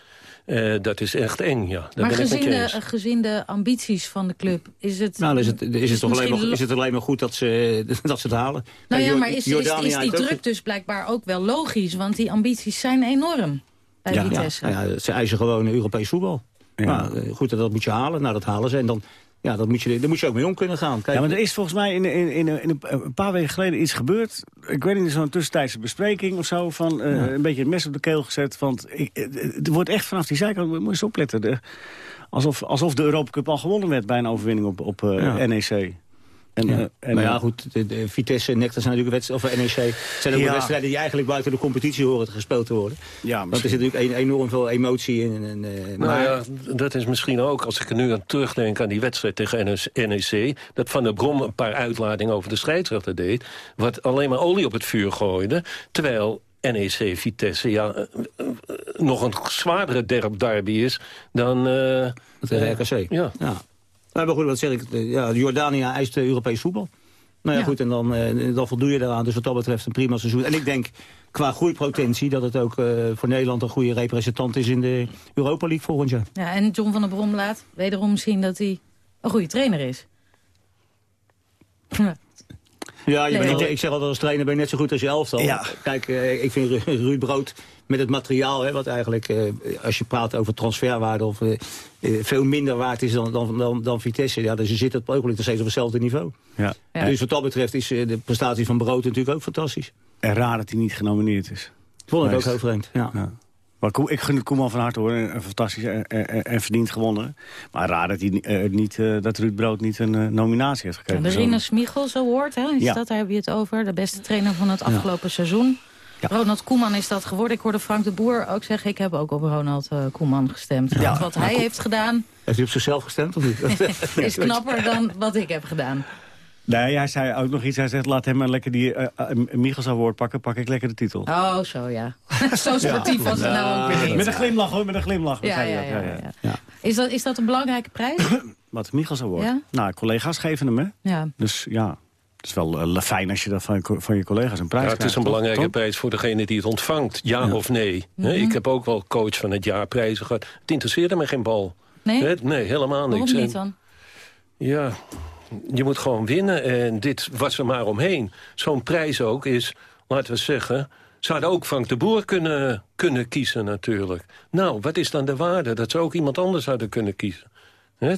Uh, dat is echt eng, ja. Daar maar ben gezien, ik de, gezien de ambities van de club, is het... Nou, is het, is het, toch alleen maar, is het alleen maar goed dat ze, dat ze het halen. Nou ja, maar is, is, is die druk dus blijkbaar ook wel logisch? Want die ambities zijn enorm bij ja, Vitesse. Ja, ja, ze eisen gewoon Europees voetbal. Ja. Nou, goed, dat moet je halen. Nou, dat halen ze. En dan ja, dat moet je, daar moet je ook mee om kunnen gaan. Kijk, ja, maar er is volgens mij in, in, in, in een paar weken geleden iets gebeurd. Ik weet niet, zo'n tussentijdse bespreking of zo. Van, uh, ja. Een beetje het mes op de keel gezet. Want ik, er wordt echt vanaf die zijkant, moet je eens opletten. De, alsof, alsof de Europa Cup al gewonnen werd bij een overwinning op, op uh, ja. NEC. En, ja. Uh, en, maar ja, goed, de, de Vitesse en Nectar zijn natuurlijk wedstrijden, of NEC, zijn ook ja. wedstrijden die eigenlijk buiten de competitie horen te gespeeld te worden. Ja, Want er zit natuurlijk een, enorm veel emotie in. En, uh, nou maar... ja, dat is misschien ook, als ik er nu aan terugdenk aan die wedstrijd tegen NEC, dat Van der Brom een paar uitladingen over de scheidsrechter deed, wat alleen maar olie op het vuur gooide, terwijl NEC Vitesse ja, uh, nog een zwaardere derby is dan... tegen RKC. Ja. ja. Nou, maar goed, wat zeg ik? Ja, Jordania eist Europees voetbal. Nou ja, ja. goed, en dan, uh, dan voldoe je daaraan. Dus wat dat betreft een prima seizoen. En ik denk qua groeipotentie dat het ook uh, voor Nederland een goede representant is in de Europa League volgend jaar. Ja, en John van der Brom laat wederom zien dat hij een goede trainer is. Ja, je bent, ik, ik zeg altijd als trainer ben je net zo goed als je elftal. Ja. Kijk, uh, ik vind Ruud Brood met het materiaal, hè, wat eigenlijk, uh, als je praat over transferwaarde, of, uh, veel minder waard is dan, dan, dan, dan Vitesse. Ja, dus je zit het ogenblik nog steeds op hetzelfde niveau. Ja. Ja. Dus wat dat betreft is de prestatie van Brood natuurlijk ook fantastisch. En raar dat hij niet genomineerd is. Vond ik ook heel vreemd, ja. ja. Maar ik gun het Koeman van harte hoor. Een fantastisch en, en, en verdiend gewonnen. Maar raar dat, hij, uh, niet, uh, dat Ruud Brood niet een uh, nominatie heeft gekregen. De Rinus Michels Award, hè? Is ja. dat, daar heb je het over. De beste trainer van het afgelopen ja. seizoen. Ja. Ronald Koeman is dat geworden. Ik hoorde Frank de Boer ook zeggen... ik heb ook op Ronald Koeman gestemd. Want wat hij heeft gedaan... Heeft hij op zichzelf gestemd of niet? is knapper dan wat ik heb gedaan. Nee, hij zei ook nog iets. Hij zegt, laat hem maar lekker die uh, uh, Michels Award pakken. Pak ik lekker de titel. Oh, zo ja. zo sportief was het nou ook weer niet. Met een glimlach hoor, met een glimlach. Ja, ja, ja, ja, ja. Is, dat, is dat een belangrijke prijs? Wat, Michels Award? Ja? Nou, collega's geven hem, hè. Ja. Dus ja, het is wel uh, fijn als je dat van, van je collega's een prijs ja, Het is een belangrijke prijs voor degene die het ontvangt. Ja, ja. of nee. Mm -hmm. Ik heb ook wel coach van het jaar prijzen gehad. Het interesseerde me geen bal. Nee? Nee, helemaal niks. Waarom niet dan? Ja, je moet gewoon winnen. En dit was er maar omheen. Zo'n prijs ook is, laten we zeggen... Ze hadden ook Frank de Boer kunnen, kunnen kiezen natuurlijk. Nou, wat is dan de waarde? Dat ze ook iemand anders hadden kunnen kiezen.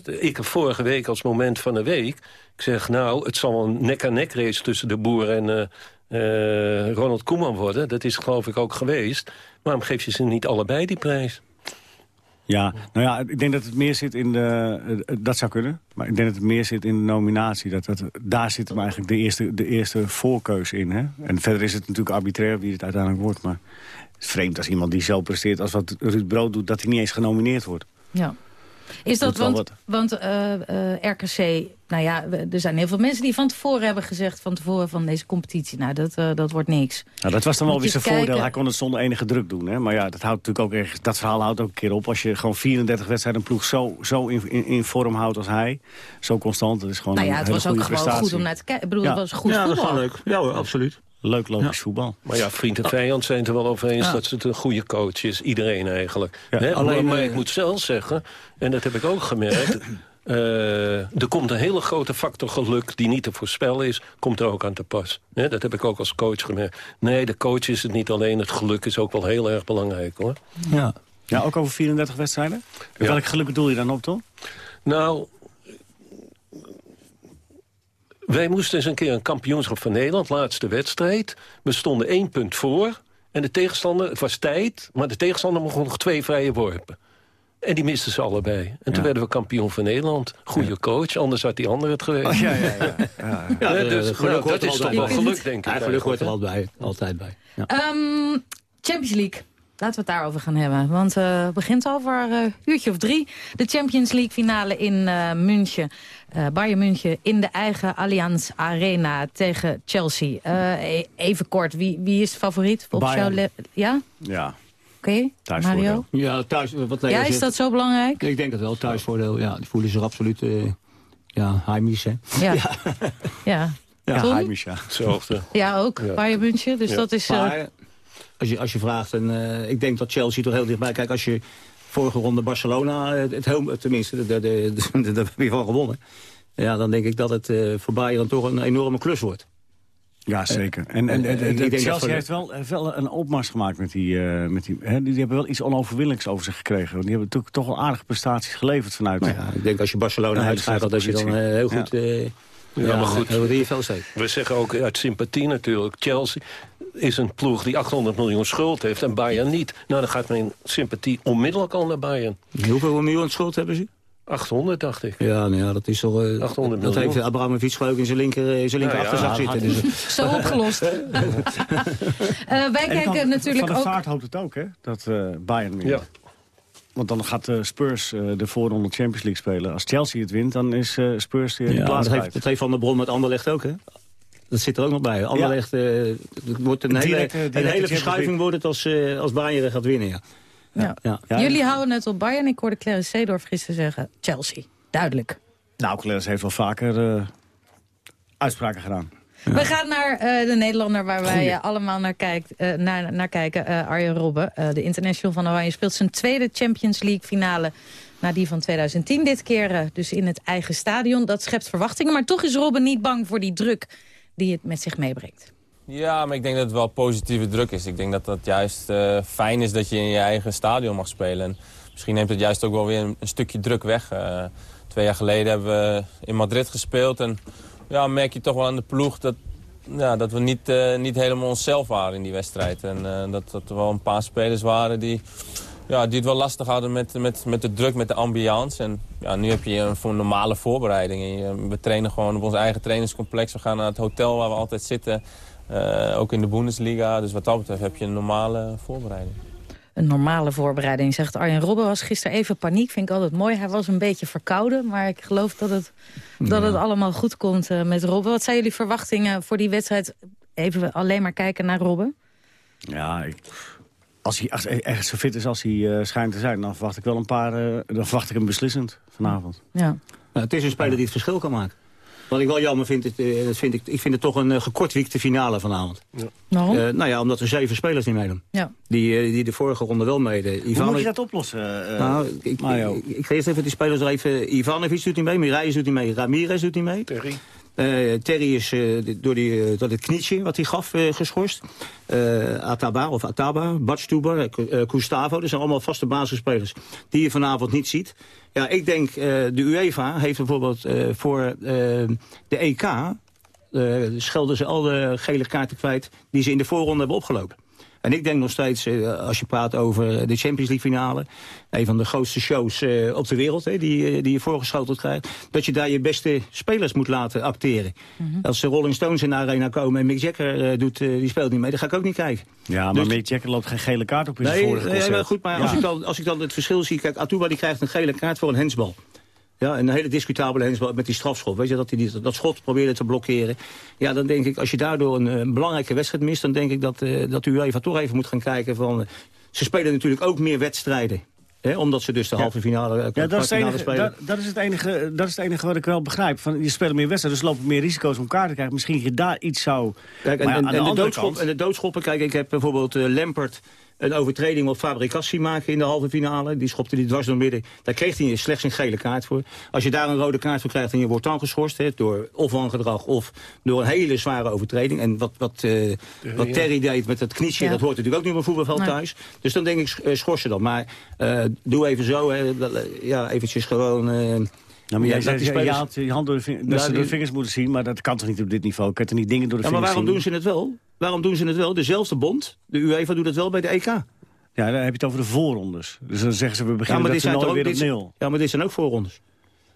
Ik heb vorige week als moment van de week... Ik zeg, nou, het zal een nek-aan-nek -nek race tussen de Boer en uh, uh, Ronald Koeman worden. Dat is geloof ik ook geweest. Waarom geef je ze niet allebei die prijs? Ja, nou ja, ik denk dat het meer zit in de... Dat zou kunnen, maar ik denk dat het meer zit in de nominatie. Dat, dat, daar zit hem eigenlijk de eerste, de eerste voorkeuze in. Hè? En verder is het natuurlijk arbitrair wie het uiteindelijk wordt. Maar het is vreemd als iemand die zo presteert als wat Ruud Brood doet... dat hij niet eens genomineerd wordt. Ja. Is dat, want, want uh, uh, RKC, nou ja, er zijn heel veel mensen die van tevoren hebben gezegd... van tevoren van deze competitie, nou, dat, uh, dat wordt niks. Nou, dat was dan wel weer zijn voordeel. Hij kon het zonder enige druk doen. Hè? Maar ja, dat, houdt natuurlijk ook erg, dat verhaal houdt ook een keer op. Als je gewoon 34 wedstrijden een ploeg zo, zo in, in, in, vorm houdt als hij... zo constant, dat is gewoon nou ja, het was ook gewoon goed om naar te kijken. Ik bedoel, ja. het was goed ja, voetbal. dat was leuk. Ja hoor, absoluut. Leuk, logisch ja. voetbal. Maar ja, vriend en vijand zijn het er wel over eens ja. dat het een goede coach is. Iedereen eigenlijk. Ja, He? alleen, maar, maar ik moet zelf zeggen, en dat heb ik ook gemerkt... Uh, er komt een hele grote factor geluk die niet te voorspellen is, komt er ook aan te pas. He? Dat heb ik ook als coach gemerkt. Nee, de coach is het niet alleen, het geluk is ook wel heel erg belangrijk hoor. Ja, ja ook over 34 wedstrijden? Ja. Welk geluk bedoel je dan op, toch? Nou, Wij moesten eens een keer een kampioenschap van Nederland, laatste wedstrijd. We stonden één punt voor. En de tegenstander, het was tijd, maar de tegenstander mocht nog twee vrije worpen. En die misten ze allebei. En toen werden we kampioen van Nederland. Goede coach, anders had die andere het geweest. Oh, ja, ja, ja. ja. Dus, de geluk nou, hoort dat er is toch wel bij. geluk, denk ik. Ja, geluk hoort er altijd bij. Altijd bij. Ja. Ehm, Champions League. Laten we het daarover gaan hebben. Want eh, het begint over een uurtje of drie. De Champions League finale in eh München. Eh Bayern München in de eigen Allianz Arena tegen Chelsea. Eh, e- even kort, wie, wie is de favoriet? Volgens jou Bayern. le- ja? Ja, Oké, Mario? Ja, thuis, wat Ja, is zegt. dat zo belangrijk? Ik denk het wel, thuisvoordeel. Ja, die voelen zich absoluut eh ja, heimisch, hè. Ja. Ja. Ja, Tom? heimisch, ja. Hetzelfde. Ja, ook. Ja. Bayern München. Dus Ja. dat is... eh, als, je, als je vraagt, en, eh, ik denk dat Chelsea toch heel dichtbij... Kijk, als je vorige ronde Barcelona, eh, het, heel, tenminste, daar heb je van gewonnen. Ja, dan denk ik dat het eh, voor Bayern toch een enorme klus wordt. Ja, zeker. En, en, en- ik en denk dat Chelsea heeft wel, een opmars gemaakt met die... met die, hè, die hebben wel iets onoverwinnelijks over zich gekregen. Want die hebben natuurlijk toch wel aardige prestaties geleverd vanuit... Nou ja, ik denk als je Barcelona uitschakelt, dat je dan eh, heel goed... Ja, maar goed. We zeggen ook uit sympathie natuurlijk. Chelsea is een ploeg die 800 miljoen schuld heeft en Bayern niet. Nou, dan gaat mijn sympathie onmiddellijk al naar Bayern. Hoeveel miljoen schuld hebben ze? 800, dacht ik. Ja, nou ja, dat is toch... eh, 800 dat miljoen. heeft Abramovic geloof ik in zijn linker, in zijn linker Nou achterzak zitten. Dus, Zo opgelost. Eh, wij En kijken natuurlijk Van de ook... Vaart hoopt het ook, hè? Dat eh Bayern wint. Ja. Want dan gaat eh, Spurs eh, de voorronde Champions League spelen. Als Chelsea het wint, dan is eh, Spurs de, de ja, plaats dat, heeft, dat heeft Van der Bron met Anderlecht ook, hè? Dat zit er ook nog bij. Anderlecht, eh, wordt een hele, directe- een hele verschuiving wordt het als, eh, als Bayern gaat winnen, ja. Ja. Ja. Jullie houden het op Bayern. Ik hoorde Clarence Seedorf gisteren zeggen Chelsea. Duidelijk. Nou, Clarence heeft wel vaker eh, uitspraken gedaan. We gaan naar eh, de Nederlander waar wij eh, allemaal naar, kijkt, eh, naar, naar kijken. Eh, Arjen Robben, eh, de international van Oranje, speelt zijn tweede Champions League finale... na die van 2010 dit keer, dus in het eigen stadion. Dat schept verwachtingen, maar toch is Robben niet bang voor die druk... die het met zich meebrengt. Ja, maar ik denk dat het wel positieve druk is. Ik denk dat dat juist eh, fijn is dat je in je eigen stadion mag spelen. En misschien neemt het juist ook wel weer een, een stukje druk weg. Eh, twee jaar geleden hebben we in Madrid gespeeld. En ja, merk je toch wel aan de ploeg dat, ja, dat we niet, eh, niet helemaal onszelf waren in die wedstrijd. En eh, dat, dat er wel een paar spelers waren die, ja, die het wel lastig hadden met, met, met de druk, met de ambiance. En ja, nu heb je een, voor normale voorbereiding. En je- we trainen gewoon op ons eigen trainingscomplex. We gaan naar het hotel waar we altijd zitten. Eh, ook in de Bundesliga. Dus wat dat betreft heb je een normale voorbereiding. Een normale voorbereiding, zegt Arjen Robben. was gisteren even paniek, vind ik altijd mooi. Hij was een beetje verkouden, maar ik geloof dat het, dat het allemaal goed komt eh, met Robben. Wat zijn jullie verwachtingen voor die wedstrijd? Even alleen maar kijken naar Robben. Ja, ik, als hij als hij echt zo fit is als hij eh, schijnt te zijn... dan verwacht ik wel een paar... eh, dan verwacht ik hem beslissend vanavond. Ja. Nou, het is een speler die het verschil kan maken. Wat ik wel jammer vind, het, eh, dat vind ik, ik vind het toch een uh, gekortwiekte finale vanavond. Waarom? Eh, nou ja, omdat er zeven spelers niet meedoen. Ja. Die, eh, die de vorige ronde wel meeden. Hoe moet je dat oplossen, eh, nou, ik, Mario? ik, ik ga eerst even die spelers er even... Ivanovic doet niet mee, Mireilles doet niet mee, Ramirez doet niet mee. Terry. Eh, Terry is eh, door, die, eh, het knietje wat hij gaf geschorst. Ataba of Ataba, Badstuber, Gustavo. Dat zijn allemaal vaste basisspelers die je vanavond niet ziet. Ja, ik denk, de UEFA heeft bijvoorbeeld voor de EK... schelden ze al de gele kaarten kwijt die ze in de voorronde hebben opgelopen. En ik denk nog steeds, eh, als je praat over de Champions League finale... een van de grootste shows eh, op de wereld hè, die, eh, die je voorgeschoteld krijgt... dat je daar je beste spelers moet laten acteren. Als de Rolling Stones in de arena komen en Mick Jagger eh, doet, eh, die speelt niet mee... dan ga ik ook niet kijken. Ja, maar Dus- Mick Jagger loopt geen gele kaart op in zijn Nee, vorige nee, maar goed, maar Ja. als, ik dan, als ik dan het verschil zie... Kijk, Atuba die krijgt een gele kaart voor een hensbal. Ja, een hele discutabele hensbal met die strafschop. Weet je, dat hij die, dat schot probeerde te blokkeren. Ja, dan denk ik, als je daardoor een, een belangrijke wedstrijd mist... dan denk ik dat, eh dat u even toch even moet gaan kijken van... eh, ze spelen natuurlijk ook meer wedstrijden. Omdat ze dus de halve finale, eh, Ja, dat is, het kwartfinale enige, spelen. dat, dat, is het enige, dat is het enige wat ik wel begrijp. Van, je speelt meer wedstrijden, dus lopen meer risico's om elkaar te krijgen. Misschien je daar iets zou... Kijk, en, ja, en, de doodschop, kant- en de doodschoppen, kijk, ik heb bijvoorbeeld uh, Lampert een overtreding op Fabregas zien maken in de halve finale. Die schopte die dwars door midden. Daar kreeg hij slechts een gele kaart voor. Als je daar een rode kaart voor krijgt en je wordt dan geschorst... Hè, door of wangedrag of door een hele zware overtreding. En wat, wat, uh, wat Terry deed met het knietje, Ja. dat hoort natuurlijk ook niet op een voetbalveld Nee. thuis. Dus dan denk ik, uh, schors je dat. Maar uh, doe even zo, hè, dat, ja, eventjes gewoon... Uh, Nou, maar jij Ja, dat ja, je spelers- had je hand door de, ving- Ja, dat ze door de die- vingers moeten zien, maar dat kan toch niet op dit niveau? Ik kan toch niet dingen door de Ja, maar vingers waarom zien? doen ze het wel? Waarom doen ze het wel? Dezelfde bond, de UEFA doet het wel bij de EK. Ja, dan heb je het over de voorrondes. Dus dan zeggen ze, we Ja, beginnen maar dat dit zijn, weer opnieuw. ja, maar dit zijn ook voorrondes.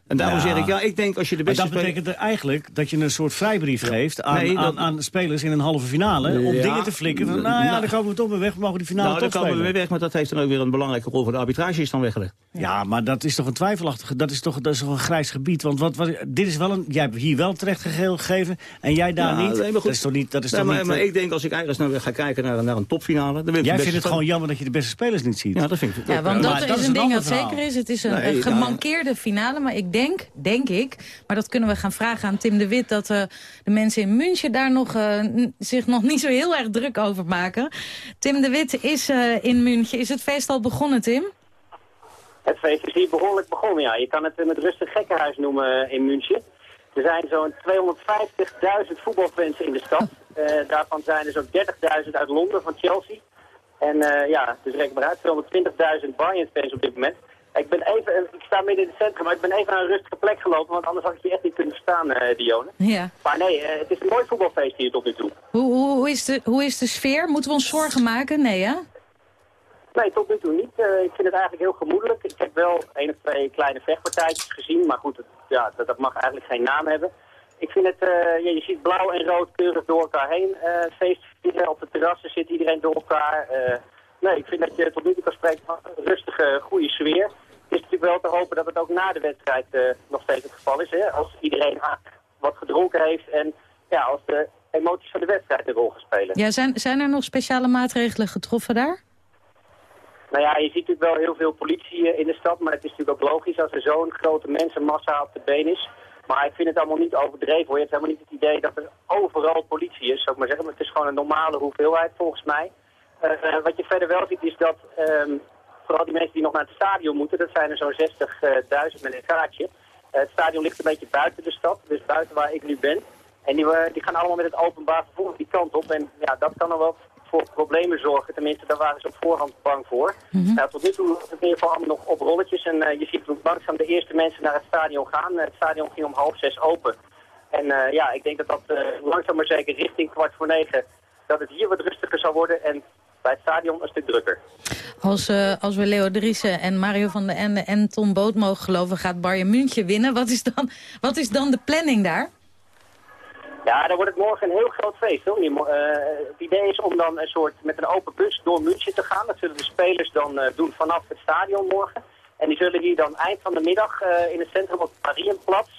En daarom Ja. zeg ik, ja, ik denk als je de Maar beste dat betekent er eigenlijk dat je een soort vrijbrief geeft aan, Nee, dat- aan, aan spelers in een halve finale... om Ja. dingen te flikken van, nou ja, Nou. dan komen we toch weer weg, we mogen die finale nou, dan toch komen we weer weg, maar dat heeft dan ook weer een belangrijke rol voor de arbitrage is dan weggelegd. Ja, maar dat is toch een twijfelachtige, dat is toch, dat is toch een grijs gebied. Want wat, wat, dit is wel een, jij hebt hier wel terecht gege- gegeven en jij daar Ja, niet. nee, maar goed. Dat is toch niet, dat is Nee, toch maar, niet... maar eh, ik denk als ik ergens nou weer ga kijken naar, naar een topfinale... Dan jij vindt het gewoon jammer dat je de beste spelers niet ziet. Ja, dat vind ik Ja, want Maar dat, is een ding dat zeker is. Het is een nou- gemankeerde finale. Maar ik denk, denk ik, maar dat kunnen we gaan vragen aan Tim de Wit... dat eh, de mensen in München daar nog, eh, zich nog niet zo heel erg druk over maken. Tim de Wit is eh, in München. Is het feest al begonnen, Tim? Het feest is hier behoorlijk begonnen, ja. Je kan het met rust een gekkenhuis noemen in München. Er zijn zo'n 250.000 voetbalfans in de stad. Daarvan zijn er zo'n 30.000 uit Londen, van Chelsea. En ja, dus reken maar uit, 220.000 Bayern-fans op dit moment. Ik, ben even, eh, ik sta midden in het centrum, maar ik ben even naar een rustige plek gelopen, want anders had ik je echt niet kunnen verstaan, eh Dione. Ja. Maar nee, eh, het is een mooi voetbalfeest hier tot nu toe. Hoe, hoe, hoe, is de, hoe is de sfeer? Moeten we ons zorgen maken? Nee, hè? Nee, tot nu toe niet. Ik vind het eigenlijk heel gemoedelijk. Ik heb wel één of twee kleine vechtpartijtjes gezien, maar goed, het- ja, dat, dat mag eigenlijk geen naam hebben. Ik vind het, ja, je ziet blauw en rood keurig door elkaar heen. feest op de terrassen zit iedereen door elkaar. Nee, ik vind dat je tot nu toe kan spreken van een rustige, goede sfeer. Het is natuurlijk wel te hopen dat het ook na de wedstrijd eh, nog steeds het geval is. Hè? Als iedereen wat gedronken heeft en ja, als de emoties van de wedstrijd een rol gaan spelen. Ja, zijn, zijn er nog speciale maatregelen getroffen daar? Nou ja, je ziet natuurlijk wel heel veel politie eh, in de stad, maar het is natuurlijk ook logisch als er zo'n grote mensenmassa op de been is. Maar ik vind het allemaal niet overdreven hoor. Je hebt helemaal niet het idee dat er overal politie is, zou ik maar zeggen. Maar het is gewoon een normale hoeveelheid volgens mij. Eh, eh, wat je verder wel ziet is dat ehm, vooral die mensen die nog naar het stadion moeten, dat zijn er zo'n 60.000 met een kaartje. Eh, het stadion ligt een beetje buiten de stad, dus buiten waar ik nu ben. En die, die gaan allemaal met het openbaar vervoer die kant op. En ja, dat kan er wel voor problemen zorgen. Tenminste, daar waren ze op voorhand bang voor. Nou, tot nu toe loopt het in ieder geval allemaal nog op rolletjes. En je ziet langzaam de eerste mensen naar het stadion gaan. Het stadion ging om half zes open. En ja, ik denk dat dat langzaam maar zeker richting kwart voor negen... dat het hier wat rustiger zal worden en bij het stadion een stuk drukker. Als, eh, als we Leo Driessen en Mario van der Ende en Tom Boot mogen geloven... gaat Bayern München winnen. Wat is dan, wat is dan de planning daar? Ja, dan wordt het morgen een heel groot feest. Hoor. Eh, het idee is om dan een soort met een open bus door München te gaan. Dat zullen de spelers dan eh, doen vanaf het stadion morgen. En die zullen hier dan eind van de middag in het centrum op het Marienplatz,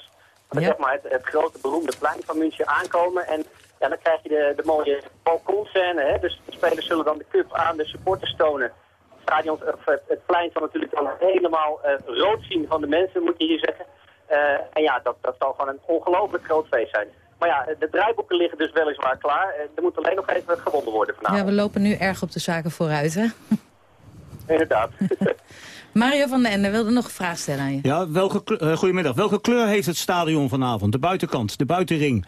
zeg maar het, het grote beroemde plein van München, aankomen. En ja, dan krijg je de, de mooie balkonscène. Hè? Dus de spelers zullen dan de cup aan de supporters tonen. Het, stadion, of het, het plein zal natuurlijk dan helemaal eh, rood zien van de mensen, moet je hier zeggen. Eh, en ja, dat, dat zal gewoon een ongelooflijk groot feest zijn. Maar ja, de draaiboeken liggen dus weliswaar klaar. Eh, Er moet alleen nog even gewonnen worden vanavond. Ja, we lopen nu erg op de zaken vooruit, hè? Inderdaad. Mario van der Ende wilde nog een vraag stellen aan je. Ja, welke kleur, eh, goedemiddag. Welke kleur heeft het stadion vanavond? De buitenkant, de buitenring.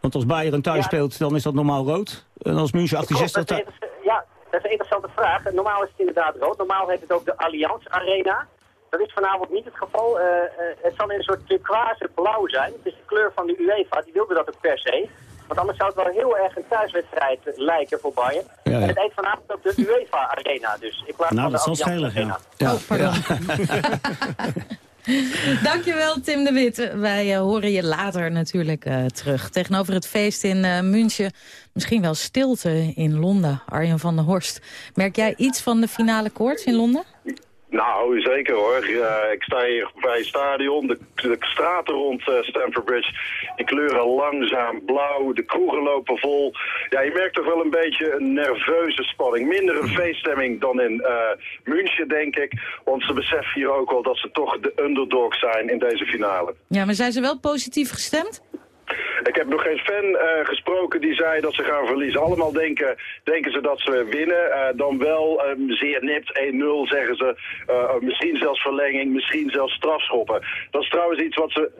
Want als Bayern thuis speelt, dan is dat normaal rood. En als München Klopt, 1860... dat is een inter- Ja, dat is een interessante vraag. Normaal is het inderdaad rood. Normaal heet het ook de Allianz Arena. Dat is vanavond niet het geval. Eh, eh, het zal in een soort turquoise blauw zijn. Het is de kleur van de UEFA. Die wilde dat ook per se. Want anders zou het wel heel erg een thuiswedstrijd lijken voor Bayern. Ja, ja. En het heet vanavond ook de UEFA Arena. Dus in plaats Nou, dat zal schelen, Arena. ja. Oh, pardon. Dankjewel, Tim de Wit. Wij eh, horen je later natuurlijk eh, terug. Tegenover het feest in eh, München. Misschien wel stilte in Londen. Arjen van der Horst. Merk jij iets van de finale koorts in Londen? Nou, zeker hoor. Ik sta hier bij het stadion, de, straten rond eh, Stamford Bridge, die kleuren langzaam blauw, de kroegen lopen vol. Ja, je merkt toch wel een beetje een nerveuze spanning. Minder een feeststemming dan in eh, München, denk ik. Want ze beseffen hier ook wel dat ze toch de underdog zijn in deze finale. Ja, maar zijn ze wel positief gestemd? Ik heb nog geen fan eh, gesproken die zei dat ze gaan verliezen. Allemaal denken, denken ze dat ze winnen. Eh, dan wel um, zeer nipt 1-0 zeggen ze. Uh, misschien zelfs verlenging, misschien zelfs strafschoppen. Dat is trouwens iets wat ze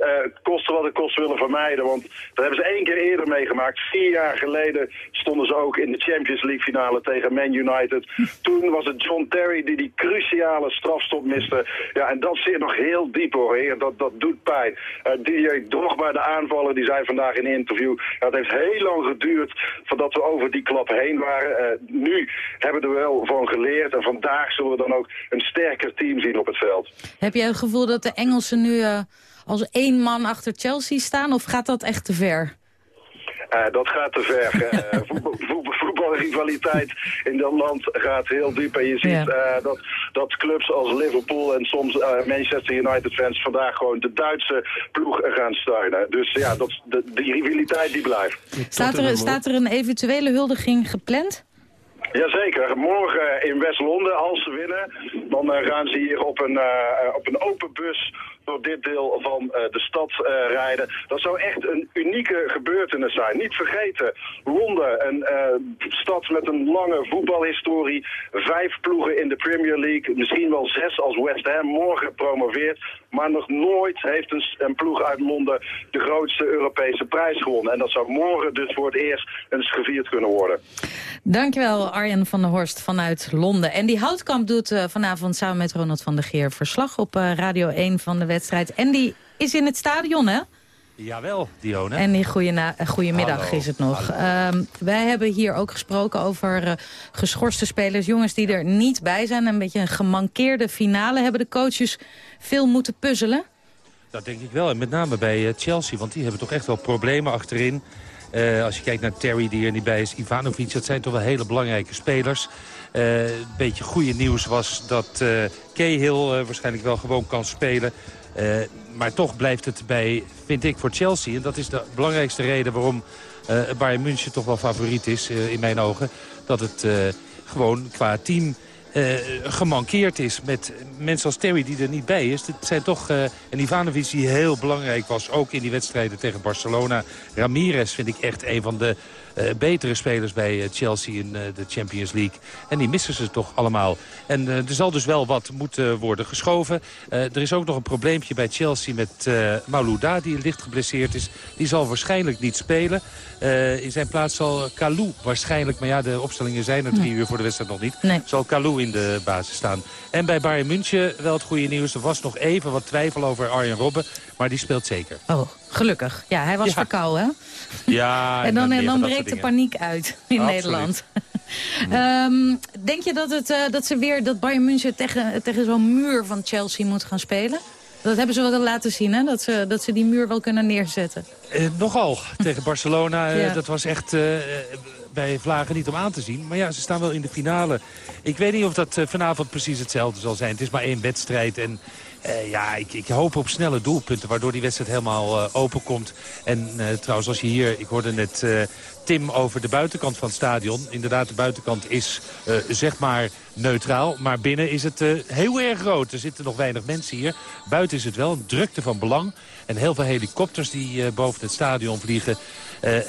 kosten wat het kost willen vermijden. Want dat hebben ze één keer eerder meegemaakt. Vier jaar geleden stonden ze ook in de Champions League finale tegen Man United. Toen was het John Terry die die cruciale strafstop miste. Ja, en dat zit nog heel diep hoor. Heer. Dat, dat doet pijn. Uh, DJ Drogba, de aanvaller, die zei vandaag in een interview... Ja, het heeft heel lang geduurd voordat we over die klap heen waren. Uh, nu hebben we er wel van geleerd. En vandaag zullen we dan ook een sterker team zien op het veld. Heb jij het gevoel dat de Engelsen nu uh, als één man achter Chelsea staan? Of gaat dat echt te ver? Uh, dat gaat te ver. Voetbal, voetbal, voetbalrivaliteit in dat land gaat heel diep. En je ziet ja. uh, dat, dat clubs als Liverpool en soms Manchester United fans vandaag gewoon de Duitse ploeg gaan steunen. Dus ja, dat, de, die rivaliteit die blijft. Staat er, staat er een eventuele huldiging gepland? Jazeker. Morgen in West-Londen, als ze winnen, dan uh, gaan ze hier op een, uh, op een open bus door dit deel van uh, de stad uh, rijden. Dat zou echt een unieke gebeurtenis zijn. Niet vergeten, Londen, een uh, stad met een lange voetbalhistorie. Vijf ploegen in de Premier League, misschien wel zes als West Ham morgen promoveert. Maar nog nooit heeft een, een ploeg uit Londen de grootste Europese prijs gewonnen. En dat zou morgen dus voor het eerst eens gevierd kunnen worden. Dankjewel Arjen van der Horst vanuit Londen. En die Houtkamp doet vanavond samen met Ronald van der Geer verslag op Radio 1 van de wedstrijd. En die is in het stadion, hè? Jawel, Dione. En die goedemiddag Hallo. is het nog. Um, wij hebben hier ook gesproken over uh, geschorste spelers. Jongens die er niet bij zijn. Een beetje een gemankeerde finale. Hebben de coaches veel moeten puzzelen? Dat denk ik wel. En met name bij uh, Chelsea. Want die hebben toch echt wel problemen achterin. Als je kijkt naar Terry die er niet bij is. Ivanovic, dat zijn toch wel hele belangrijke spelers. Een beetje goede nieuws was dat Cahill waarschijnlijk wel gewoon kan spelen. Uh, maar toch blijft het bij, vind ik, voor Chelsea. En dat is de belangrijkste reden waarom uh, Bayern München toch wel favoriet is, uh, in mijn ogen. Dat het gewoon qua team gemankeerd is met mensen als Terry die er niet bij is. Het zijn toch, en Ivanovic die heel belangrijk was, ook in die wedstrijden tegen Barcelona. Ramirez vind ik echt een van de uh, betere spelers bij uh, Chelsea in uh, de Champions League. En die missen ze toch allemaal. En er zal dus wel wat moeten worden geschoven. er is ook nog een probleempje bij Chelsea met Malouda, die licht geblesseerd is. Die zal waarschijnlijk niet spelen. in zijn plaats zal Kalou waarschijnlijk, maar ja, de opstellingen zijn er drie nee. uur voor de wedstrijd nog niet. Nee. Zal Kalou in de basis staan. En bij Bayern München wel het goede nieuws. Er was nog even wat twijfel over Arjen Robben, maar die speelt zeker. Oh, gelukkig. Ja, hij was ja. verkouden? Ja, en dan, en dan breekt de paniek uit in Absoluut. Nederland. um, denk je dat, het, uh, dat ze weer dat Bayern München tegen, tegen zo'n muur van Chelsea moet gaan spelen? Dat hebben ze wel laten zien, hè? Dat ze, dat ze die muur wel kunnen neerzetten. Uh, nogal, tegen Barcelona. Ja. Dat was echt bij Vlagen niet om aan te zien. Maar ja, ze staan wel in de finale. Ik weet niet of dat vanavond precies hetzelfde zal zijn. Het is maar één wedstrijd en... Uh, ja, ik, ik, hoop op snelle doelpunten, waardoor die wedstrijd helemaal uh, open komt. En uh, trouwens, als je hier, ik hoorde net Tim over de buitenkant van het stadion. Inderdaad, de buitenkant is zeg maar neutraal, maar binnen is het heel erg groot. Er zitten nog weinig mensen hier. Buiten is het wel een drukte van belang. En heel veel helikopters die boven het stadion vliegen.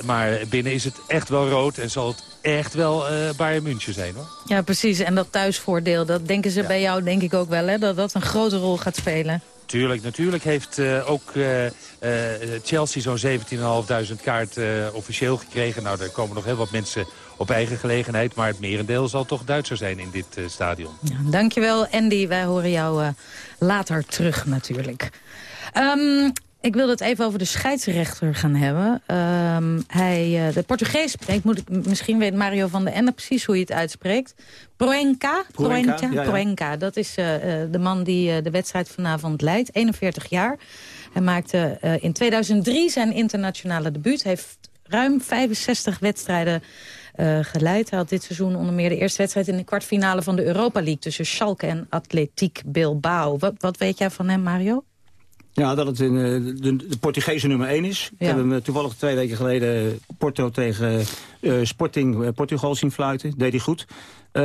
maar binnen is het echt wel rood en zal het echt wel uh, Bayern München zijn, hoor. Ja, precies. En dat thuisvoordeel, dat denken ze ja. bij jou denk ik ook wel, hè? Dat dat een grote rol gaat spelen. Tuurlijk, natuurlijk heeft uh, ook uh, Chelsea zo'n 17.500 kaart officieel gekregen. Nou, er komen nog heel wat mensen op eigen gelegenheid. Maar het merendeel zal toch Duitser zijn in dit stadion. Ja, dankjewel, Andy. Wij horen jou later terug natuurlijk. Um, ik wil het even over de scheidsrechter gaan hebben. Um, hij, uh, de Portugees spreekt, moet ik misschien weet Mario van der Ende precies hoe je het uitspreekt. Proenca, Proenca, Proenca, ja, ja. Proenca dat is uh, de man die uh, de wedstrijd vanavond leidt, 41 jaar. Hij maakte in 2003 zijn internationale debuut, heeft ruim 65 wedstrijden geleid. Hij had dit seizoen onder meer de eerste wedstrijd in de kwartfinale van de Europa League tussen Schalke en Atletiek Bilbao. Wat, wat weet jij van hem, Mario? Ja, dat het een, eh, de, de Portugese nummer 1 is. Ik Ja. heb hem eh, toevallig twee weken geleden Porto tegen eh, Sporting eh, Portugal zien fluiten. Deed hij goed. Eh,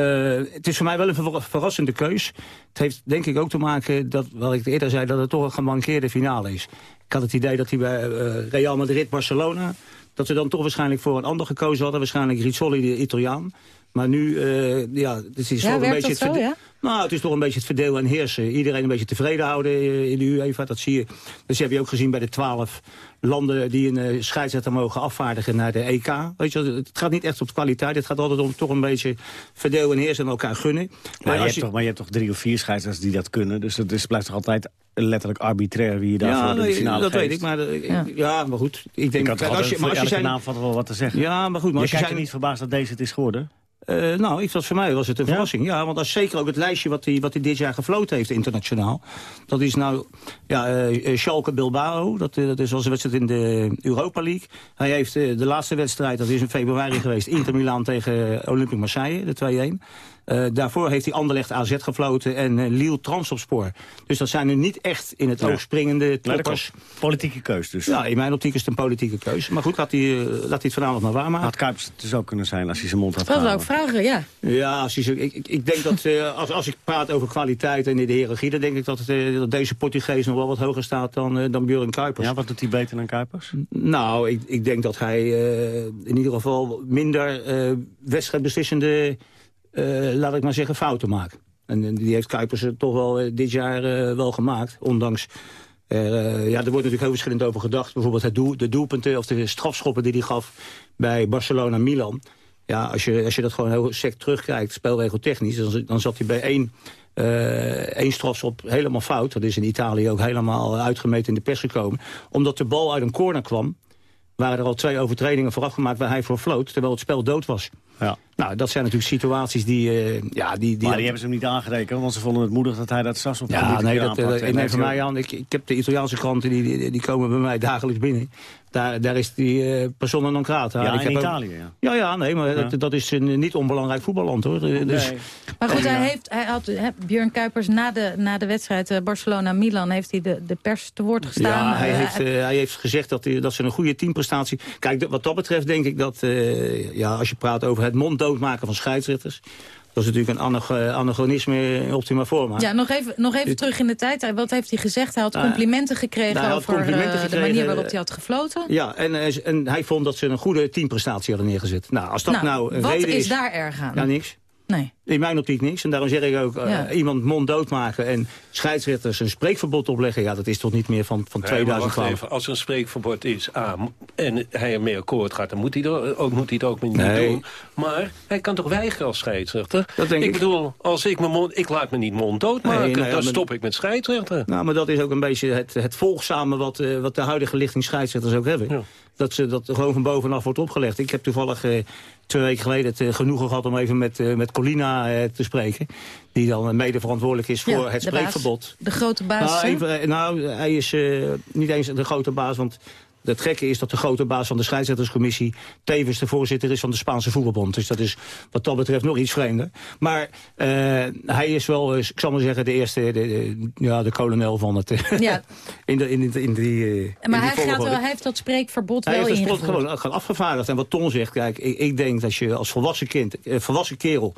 het is voor mij wel een ver- verrassende keus. Het heeft denk ik ook te maken, dat, wat ik eerder zei, dat het toch een gemankeerde finale is. Ik had het idee dat hij bij eh, Real Madrid, Barcelona... dat ze dan toch waarschijnlijk voor een ander gekozen hadden. Waarschijnlijk Rizzoli, de Italiaan. Maar nu, eh, ja, het is Ja, toch een beetje dat het zo, verde- ja? Nou, het is toch een beetje het verdeel en heersen. Iedereen een beetje tevreden houden eh, in de UEFA. Dat zie je. Dus heb je ook gezien bij de twaalf landen die een eh, scheidsrechter mogen afvaardigen naar de EK. Weet je, het gaat niet echt op de kwaliteit. Het gaat altijd om toch een beetje verdeel en heersen en elkaar gunnen. Maar, je hebt toch, maar je hebt toch drie of vier scheidsrechters die dat kunnen. Dus het is, blijft toch altijd letterlijk arbitrair wie je daarvoor ja, de finale dat geeft. weet ik. Maar, eh, Ja. ja. maar goed. Ik denk, Ik had kijk, altijd als je, maar als je zijn, naam valt wel wat te zeggen. Ja, maar goed. Maar je als je kijkt zijn, er niet verbaasd dat deze het is geworden? Eh, nou, ik, was, voor mij was het een verrassing. Ja, want als zeker ook het lijstje wat hij wat hij dit jaar gefloten heeft internationaal. Dat is nou ja, eh, eh, Schalke Bilbao. Dat, dat is als een wedstrijd in de Europa League. Hij heeft de laatste wedstrijd, dat is in februari geweest... Inter Milan tegen Olympique Marseille, de 2-1. Eh, daarvoor heeft hij Anderlecht AZ gefloten en eh, Lille Transopspoor. Dus dat zijn nu niet echt in het Nee. oog springende toppers. Politieke keus dus. Ja, in mijn optiek is het een politieke keuze. Maar goed, laat hij, eh, laat hij het vanavond maar waarmaken. Had Kuipers het dus ook kunnen zijn als hij zijn mond had Dat zou ik vragen, ja. Ja, als zo- ik, ik, ik denk dat als, als ik praat over kwaliteit en in de hiërarchie... dan denk ik dat, het, eh, dat deze Portugees nog wel wat hoger staat dan, eh, dan Björn Kuipers. Ja, wat doet hij beter dan Kuipers? Nou, ik, ik denk dat hij eh, in ieder geval minder eh, wedstrijdbeslissende, laat ik maar zeggen, fouten maakt. En, eh, die heeft Kuipers er toch wel eh, dit jaar eh, wel gemaakt, ondanks... eh, ja, er wordt natuurlijk heel verschillend over gedacht. Bijvoorbeeld het doel, de doelpunten of de strafschoppen die hij gaf bij Barcelona-Milan. Ja, als je, als je dat gewoon heel sec terugkijkt, spelregeltechnisch... dan, dan zat hij bij één, eh één strafschop helemaal fout. Dat is in Italië ook helemaal uitgemeten in de pers gekomen. Omdat de bal uit een corner kwam... waren er al twee overtredingen vooraf gemaakt waar hij voor floot... terwijl het spel dood was. Ja. Nou, dat zijn natuurlijk situaties die... eh, ja, die, die maar die hebben ze hem niet aangerekend, want ze vonden het moedig dat hij dat straks op ja, nee, dat, ik neem neem van mij aan. Ik, ik heb de Italiaanse kranten, die, die, die komen bij mij dagelijks binnen. Daar, daar is die eh persona non grata. Ja, Ik in heb ook- Italië, ja. Ja, ja, nee, maar Ja. Dat, dat is een niet onbelangrijk voetballand, hoor. Dus, Maar goed, hij, heeft, hij had, hè, Björn Kuipers na de, na de wedstrijd Barcelona-Milan... heeft hij de, de pers te woord gestaan. Ja, hij heeft, hij heeft gezegd dat, hij- dat ze een goede teamprestatie... Kijk, wat dat betreft denk ik dat... eh, ja, als je praat over het monddoodmaken van scheidsrechters... dat is natuurlijk een eh, anachronisme in optima forma. Ja, nog even, nog even terug in de tijd. Wat heeft hij gezegd? Hij had Nou, complimenten gekregen nou, had over complimenten eh, gekregen, de manier waarop eh, hij had gefloten. Ja, en, en hij vond dat ze een goede teamprestatie hadden neergezet. Nou, als dat nou, Nou, een wat reden is is... daar erg aan? Ja, niks. Nee. In mijn optiek niks. En daarom zeg ik ook, eh, Ja. iemand mond doodmaken en scheidsrechters een spreekverbod opleggen. Ja, dat is toch niet meer van, van Nee, maar wacht 2012. even, als er een spreekverbod is, A, m- en hij ermee akkoord gaat, dan moet hij, er, ook, moet hij het ook niet Nee. doen. Maar hij kan toch weigeren als scheidsrechter? Dat denk ik, ik. bedoel, als ik, mijn mond, ik laat me niet monddood maken, Nee, ja, dan maar- stop ik met scheidsrechter. Nou, maar dat is ook een beetje het, het volgzame wat, eh, wat de huidige lichting scheidsrechters ook hebben. Dat ze dat gewoon van bovenaf wordt opgelegd. Ik heb toevallig eh, twee weken geleden het eh, genoegen gehad om even met, eh, met Colina te spreken. Die dan mede verantwoordelijk is Ja, voor het baas. spreekverbod. De grote baas. Nou, even, nou, hij is niet eens de grote baas, want het gekke is dat de grote baas van de scheidsrechterscommissie tevens de voorzitter is van de Spaanse voetbalbond. Dus dat is wat dat betreft nog iets vreemder. Maar eh, hij is wel, eh, ik zal maar zeggen, de eerste, de, de- ja, de kolonel van het. eh, Ja. in, de, in, die- in die, in maar die hij, gaat wel, hij heeft dat spreekverbod Hij wel heeft ingevoerd. sport gewoon gewoon afgevaardigd. En wat Ton zegt, kijk, ik, ik denk dat je als volwassen kind, eh, volwassen kerel...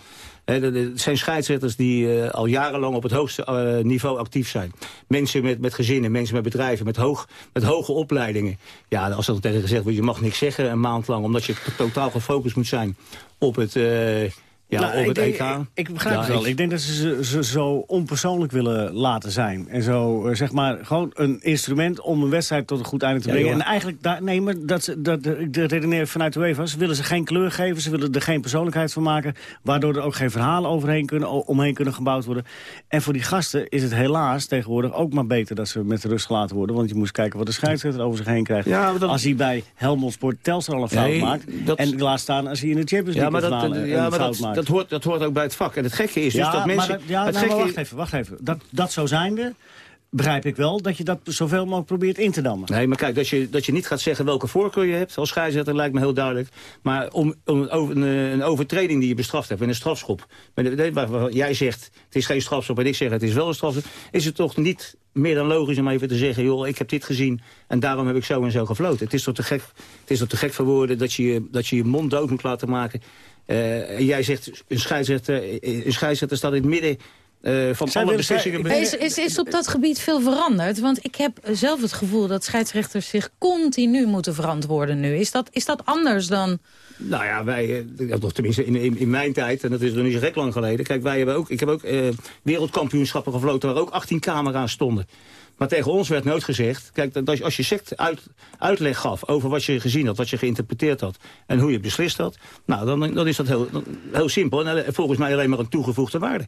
Het zijn scheidsrechters die eh, al jarenlang op het hoogste eh, niveau actief zijn. Mensen met, met gezinnen, mensen met bedrijven, met, hoog, met hoge opleidingen. Ja, als er tegen gezegd wordt, je mag niks zeggen een maand lang... omdat je totaal gefocust moet zijn op het, eh, ja, Nou, op ik het EK. Ik, ik begrijp Ja, het wel. ik- Ik denk dat ze ze, zo onpersoonlijk willen laten zijn. En zo, eh, zeg maar, gewoon een instrument om een wedstrijd tot een goed einde te Ja, brengen. joh. en eigenlijk, daar, nee, maar dat, ze- dat, de, de redeneer vanuit de UEFA, ze willen ze geen kleur geven, ze willen er geen persoonlijkheid van maken, waardoor er ook geen verhalen overheen kunnen, omheen kunnen gebouwd worden. En voor die gasten is het helaas tegenwoordig ook maar beter dat ze met rust gelaten worden, want je moest kijken wat de scheidsrechter over zich heen krijgt. Ja, maar dat- Als hij bij Helmond Sport Telstar al een fout Nee, maakt, dat- en laat staan als hij in de Champions League Ja, maar, dat, een fout dat, maakt. Dat, hoort, dat hoort ook bij het vak. En het gekke is dus dat mensen... Maar ja, het nou, maar gekke wacht even, wacht even. Dat, dat zo zijnde begrijp ik wel dat je dat zoveel mogelijk probeert in te dammen. Nee, maar kijk, dat je, dat je niet gaat zeggen welke voorkeur je hebt als scheidsrechter lijkt me heel duidelijk. Maar om, om een, een, overtreding die je bestraft hebt, en een strafschop. Waar- jij zegt, het is geen strafschop en ik zeg het is wel een strafschop. Is het toch niet meer dan logisch om even te zeggen, joh, ik heb dit gezien en daarom heb ik zo en zo gefloten. Het is toch te gek, het is toch te gek voor woorden dat je, je- dat je je mond dood moet laten maken. Eh, en jij zegt, een scheidsrechter, een scheidsrechter staat in het midden eh, van Zij alle beslissingen. Is, is, is op dat gebied veel veranderd? Want ik heb zelf het gevoel dat scheidsrechters zich continu moeten verantwoorden nu. Is dat, is dat anders dan... Nou ja, wij, eh, toch tenminste in, in, in mijn tijd, en dat is nog niet zo gek lang geleden. Kijk, wij hebben ook, ik heb ook eh, wereldkampioenschappen gefloten waar ook 18 camera's stonden. Maar tegen ons werd nooit gezegd, kijk, dat als, je sect uit, uitleg gaf over wat je gezien had, wat je geïnterpreteerd had en hoe je beslist had, nou, dan, dan is dat heel, heel simpel en volgens mij alleen maar een toegevoegde waarde.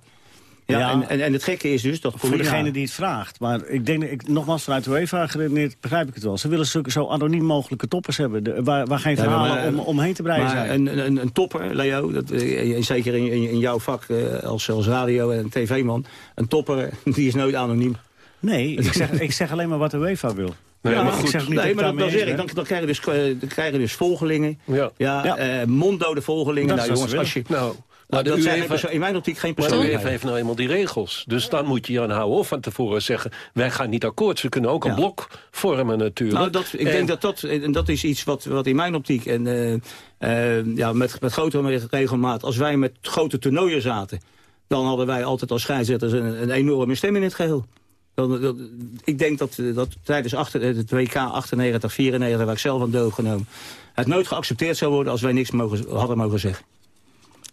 Ja, Ja. En, en, en het gekke is dus dat Voor degene die het vraagt. Maar ik denk, ik, nogmaals vanuit de UEFA geredeneerd begrijp ik het wel. Ze willen zulke zo anoniem mogelijke toppers hebben. De, waar, waar geen Ja, verhalen maar, om, omheen te breien zijn. Een, een, een topper, Leo, dat, eh, zeker in, in, in jouw vak eh, als, als radio- en tv-man... een topper, die is nooit anoniem. Nee, ik zeg, ik zeg alleen maar wat de UEFA wil. Nee, Ja, maar ik goed. zeg niet nee, dat maar dan, dan, daarmee zeg ik, eens dan, dan krijg je dus, eh, dan krijg je dus volgelingen. Ja. Ja, eh, monddode volgelingen. Dat nou jongens, als je... willen. Nou, maar de dat zijn UEFA in mijn optiek geen Maar de persoonlijkheid. UEFA heeft nou eenmaal die regels. Dus dan moet je je aan houden. Of van tevoren zeggen, wij gaan niet akkoord. Ze kunnen ook een blok vormen natuurlijk. Nou, dat, ik En- denk dat dat, en dat is iets wat, wat in mijn optiek... en eh, eh, ja, met, met grote regelmaat, als wij met grote toernooien zaten... dan hadden wij altijd als scheidsrechters een, een enorme stem in het geheel. Dan, dat- ik denk dat, eh, dat tijdens achter, het WK 98, 94, waar ik zelf aan deel heb genomen... het nooit geaccepteerd zou worden als wij niks mogen, hadden mogen zeggen.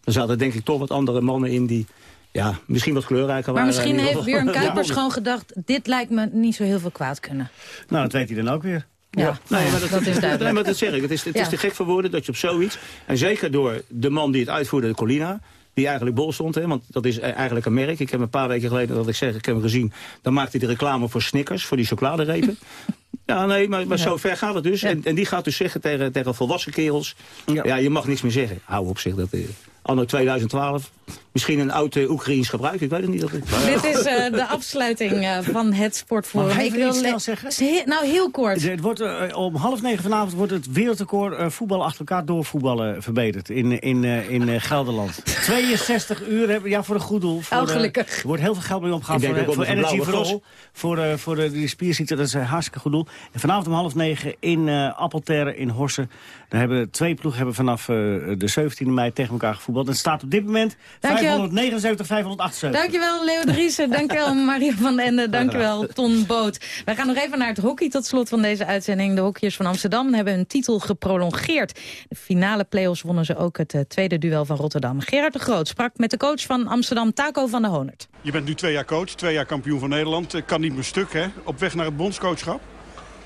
Er zaten denk ik toch wat andere mannen in die ja, misschien wat kleurrijker Maar waren. misschien in ieder heeft. Björn Kuipers Ja. gewoon gedacht... dit lijkt me niet zo heel veel kwaad kunnen. Nou, dat weet hij dan ook weer. Ja, Nee, maar dat, dat is duidelijk. Nee, maar dat zeg ik. Het is, het Ja. is te gek voor woorden dat je op zoiets... en zeker door de man die het uitvoerde, de Colina... die eigenlijk bol stond, hè, want dat is eigenlijk een merk. Ik heb een paar weken geleden, dat ik zeg, ik heb hem gezien... dan maakt hij de reclame voor Snickers, voor die chocoladerepen. ja, nee, maar, maar Ja. zo ver gaat het dus. En, en die gaat dus zeggen tegen, tegen volwassen kerels... Ja. je mag niks meer zeggen. Hou op zich, dat... eh, Anno 2012, misschien een oud uh, Oekraïens gebruik, ik weet het niet. Dat Dit is eh, de afsluiting eh, van het Sportforum. Mag ik Ik even iets le- snel zeggen? He- Nou, heel kort. Het wordt, eh, om half negen vanavond wordt het wereldrecord eh, voetbal achter elkaar doorvoetballen verbeterd in, in, eh, in eh, Gelderland. 62 uur hebben, ja, voor een goed doel. Voor, Oh, eh, gelukkig. er wordt heel veel geld mee opgehaald voor, voor het Energy blauwe for All. Voor, eh, voor de, die spierziekte, dat is een hartstikke goed doel. En vanavond om half negen in eh Appelterre in Horsen. Daar hebben twee ploegen hebben vanaf eh, de 17e mei tegen elkaar gevoetbald. Het staat op dit moment. 579, 578. Dankjewel, Leo de Riese. Dankjewel, Mario van den Ende. Dankjewel, Ton Boot. Wij gaan nog even naar het hockey tot slot van deze uitzending. De hockeyers van Amsterdam hebben hun titel geprolongeerd. De finale play-offs wonnen ze ook het eh, tweede duel van Rotterdam. Gerard de Groot sprak met de coach van Amsterdam, Taco van der Honert. Je bent nu twee jaar coach, twee jaar kampioen van Nederland. Eh, Kan niet meer stuk, hè? Op weg naar het bondscoachschap?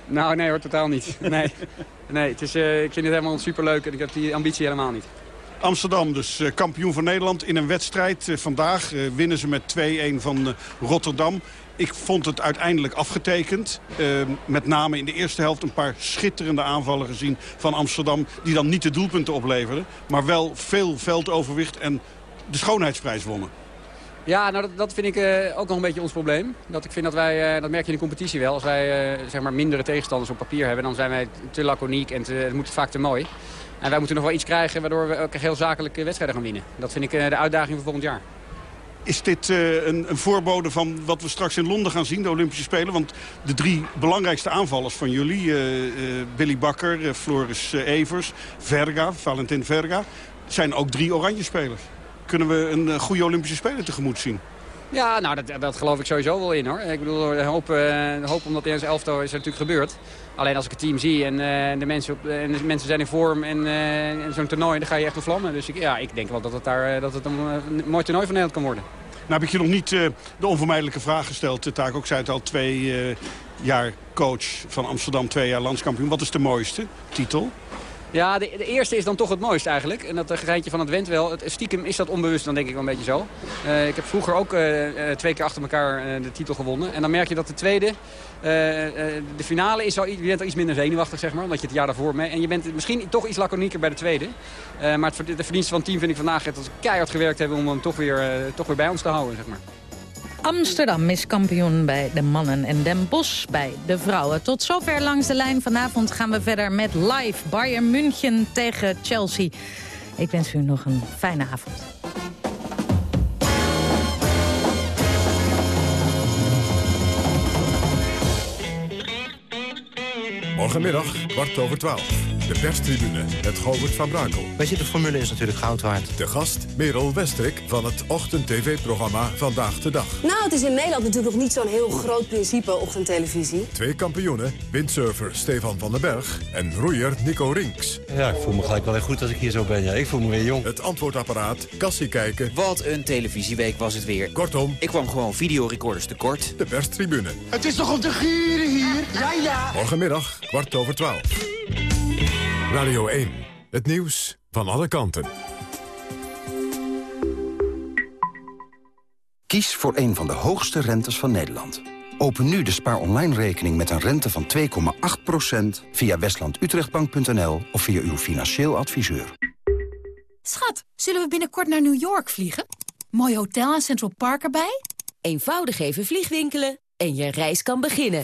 Nou, nee hoor, totaal niet. Nee, nee het is, eh, ik vind het helemaal superleuk en ik heb die ambitie helemaal niet. Amsterdam dus eh, kampioen van Nederland in een wedstrijd. Eh, vandaag eh, winnen ze met 2-1 van Rotterdam. Ik vond het uiteindelijk afgetekend. Met name in de eerste helft een paar schitterende aanvallen gezien van Amsterdam. Die dan niet de doelpunten opleverden. Maar wel veel veldoverwicht en de schoonheidsprijs wonnen. Ja, nou dat, dat vind ik ook nog een beetje ons probleem. Dat ik vind dat wij, dat merk je in de competitie wel. Als wij zeg maar mindere tegenstanders op papier hebben, dan zijn wij te laconiek en het moet vaak te mooi. En wij moeten nog wel iets krijgen waardoor we ook heel zakelijke wedstrijden gaan winnen. Dat vind ik eh, de uitdaging voor volgend jaar. Is dit eh, een, een voorbode van wat we straks in Londen gaan zien, de Olympische Spelen? Want de drie belangrijkste aanvallers van jullie, eh, Billy Bakker, Floris Evers, Verga, Valentin Verga, zijn ook drie oranje spelers. Kunnen we een goede Olympische Spelen tegemoet zien? Ja, nou dat, dat geloof ik sowieso wel in hoor. Ik bedoel, de hoop, de hoop om dat in elftal is er natuurlijk gebeurd. Alleen als ik het team zie en, eh, de, mensen op, en de mensen zijn in vorm en, eh, en zo'n toernooi, dan ga je echt op vlammen. Dus ik, ja, ik denk wel dat het, daar, eh, dat het een, mooi toernooi van Nederland kan worden. Nou heb ik je nog niet de onvermijdelijke vraag gesteld. Taak ook zei het al, twee jaar coach van Amsterdam, twee jaar landskampioen. Wat is de mooiste titel? Ja, de, eerste is dan toch het mooist eigenlijk. En dat uh, geintje van het went wel. Het, stiekem is dat onbewust dan denk ik wel een beetje zo. Uh, ik heb vroeger ook twee keer achter elkaar de titel gewonnen. En dan merk je dat de tweede, de finale is al, je bent al iets minder zenuwachtig zeg maar. Omdat je het jaar daarvoor mee. En je bent misschien toch iets laconieker bij de tweede. maar het, de verdienste van het team vind ik vandaag dat ze keihard gewerkt hebben om hem toch weer, toch weer bij ons te houden zeg maar. Amsterdam is kampioen bij de mannen en Den Bosch bij de vrouwen. Tot zover langs de lijn. Vanavond gaan we verder met live Bayern München tegen Chelsea. Ik wens u nog een fijne avond. Morgenmiddag, kwart over twaalf. De perstribune met Govert van Brakel. Weet je, de formule is natuurlijk goud waard. De gast Merel Westrik van het ochtend-tv-programma Vandaag de Dag. Nou, het is in Nederland natuurlijk nog niet zo'n heel groot principe ochtendtelevisie. Twee kampioenen, windsurfer Stefan van den Berg en roeier Nico Rinks. Ja, ik voel me gelijk wel echt goed als ik hier zo ben. Ja, ik voel me weer jong. Het antwoordapparaat, kassie kijken. Wat een televisieweek was het weer. Kortom, ik kwam gewoon videorecorders tekort. De perstribune. Het is toch om te gieren hier? Ja, ja. Morgenmiddag, kwart over twaalf. Radio 1. Het nieuws van alle kanten. Kies voor een van de hoogste rentes van Nederland. Open nu de spaar online rekening met een rente van 2,8% via westlandutrechtbank.nl of via uw financieel adviseur. Schat, zullen we binnenkort naar New York vliegen? Mooi hotel en Central Park erbij? Eenvoudig even vliegwinkelen en je reis kan beginnen.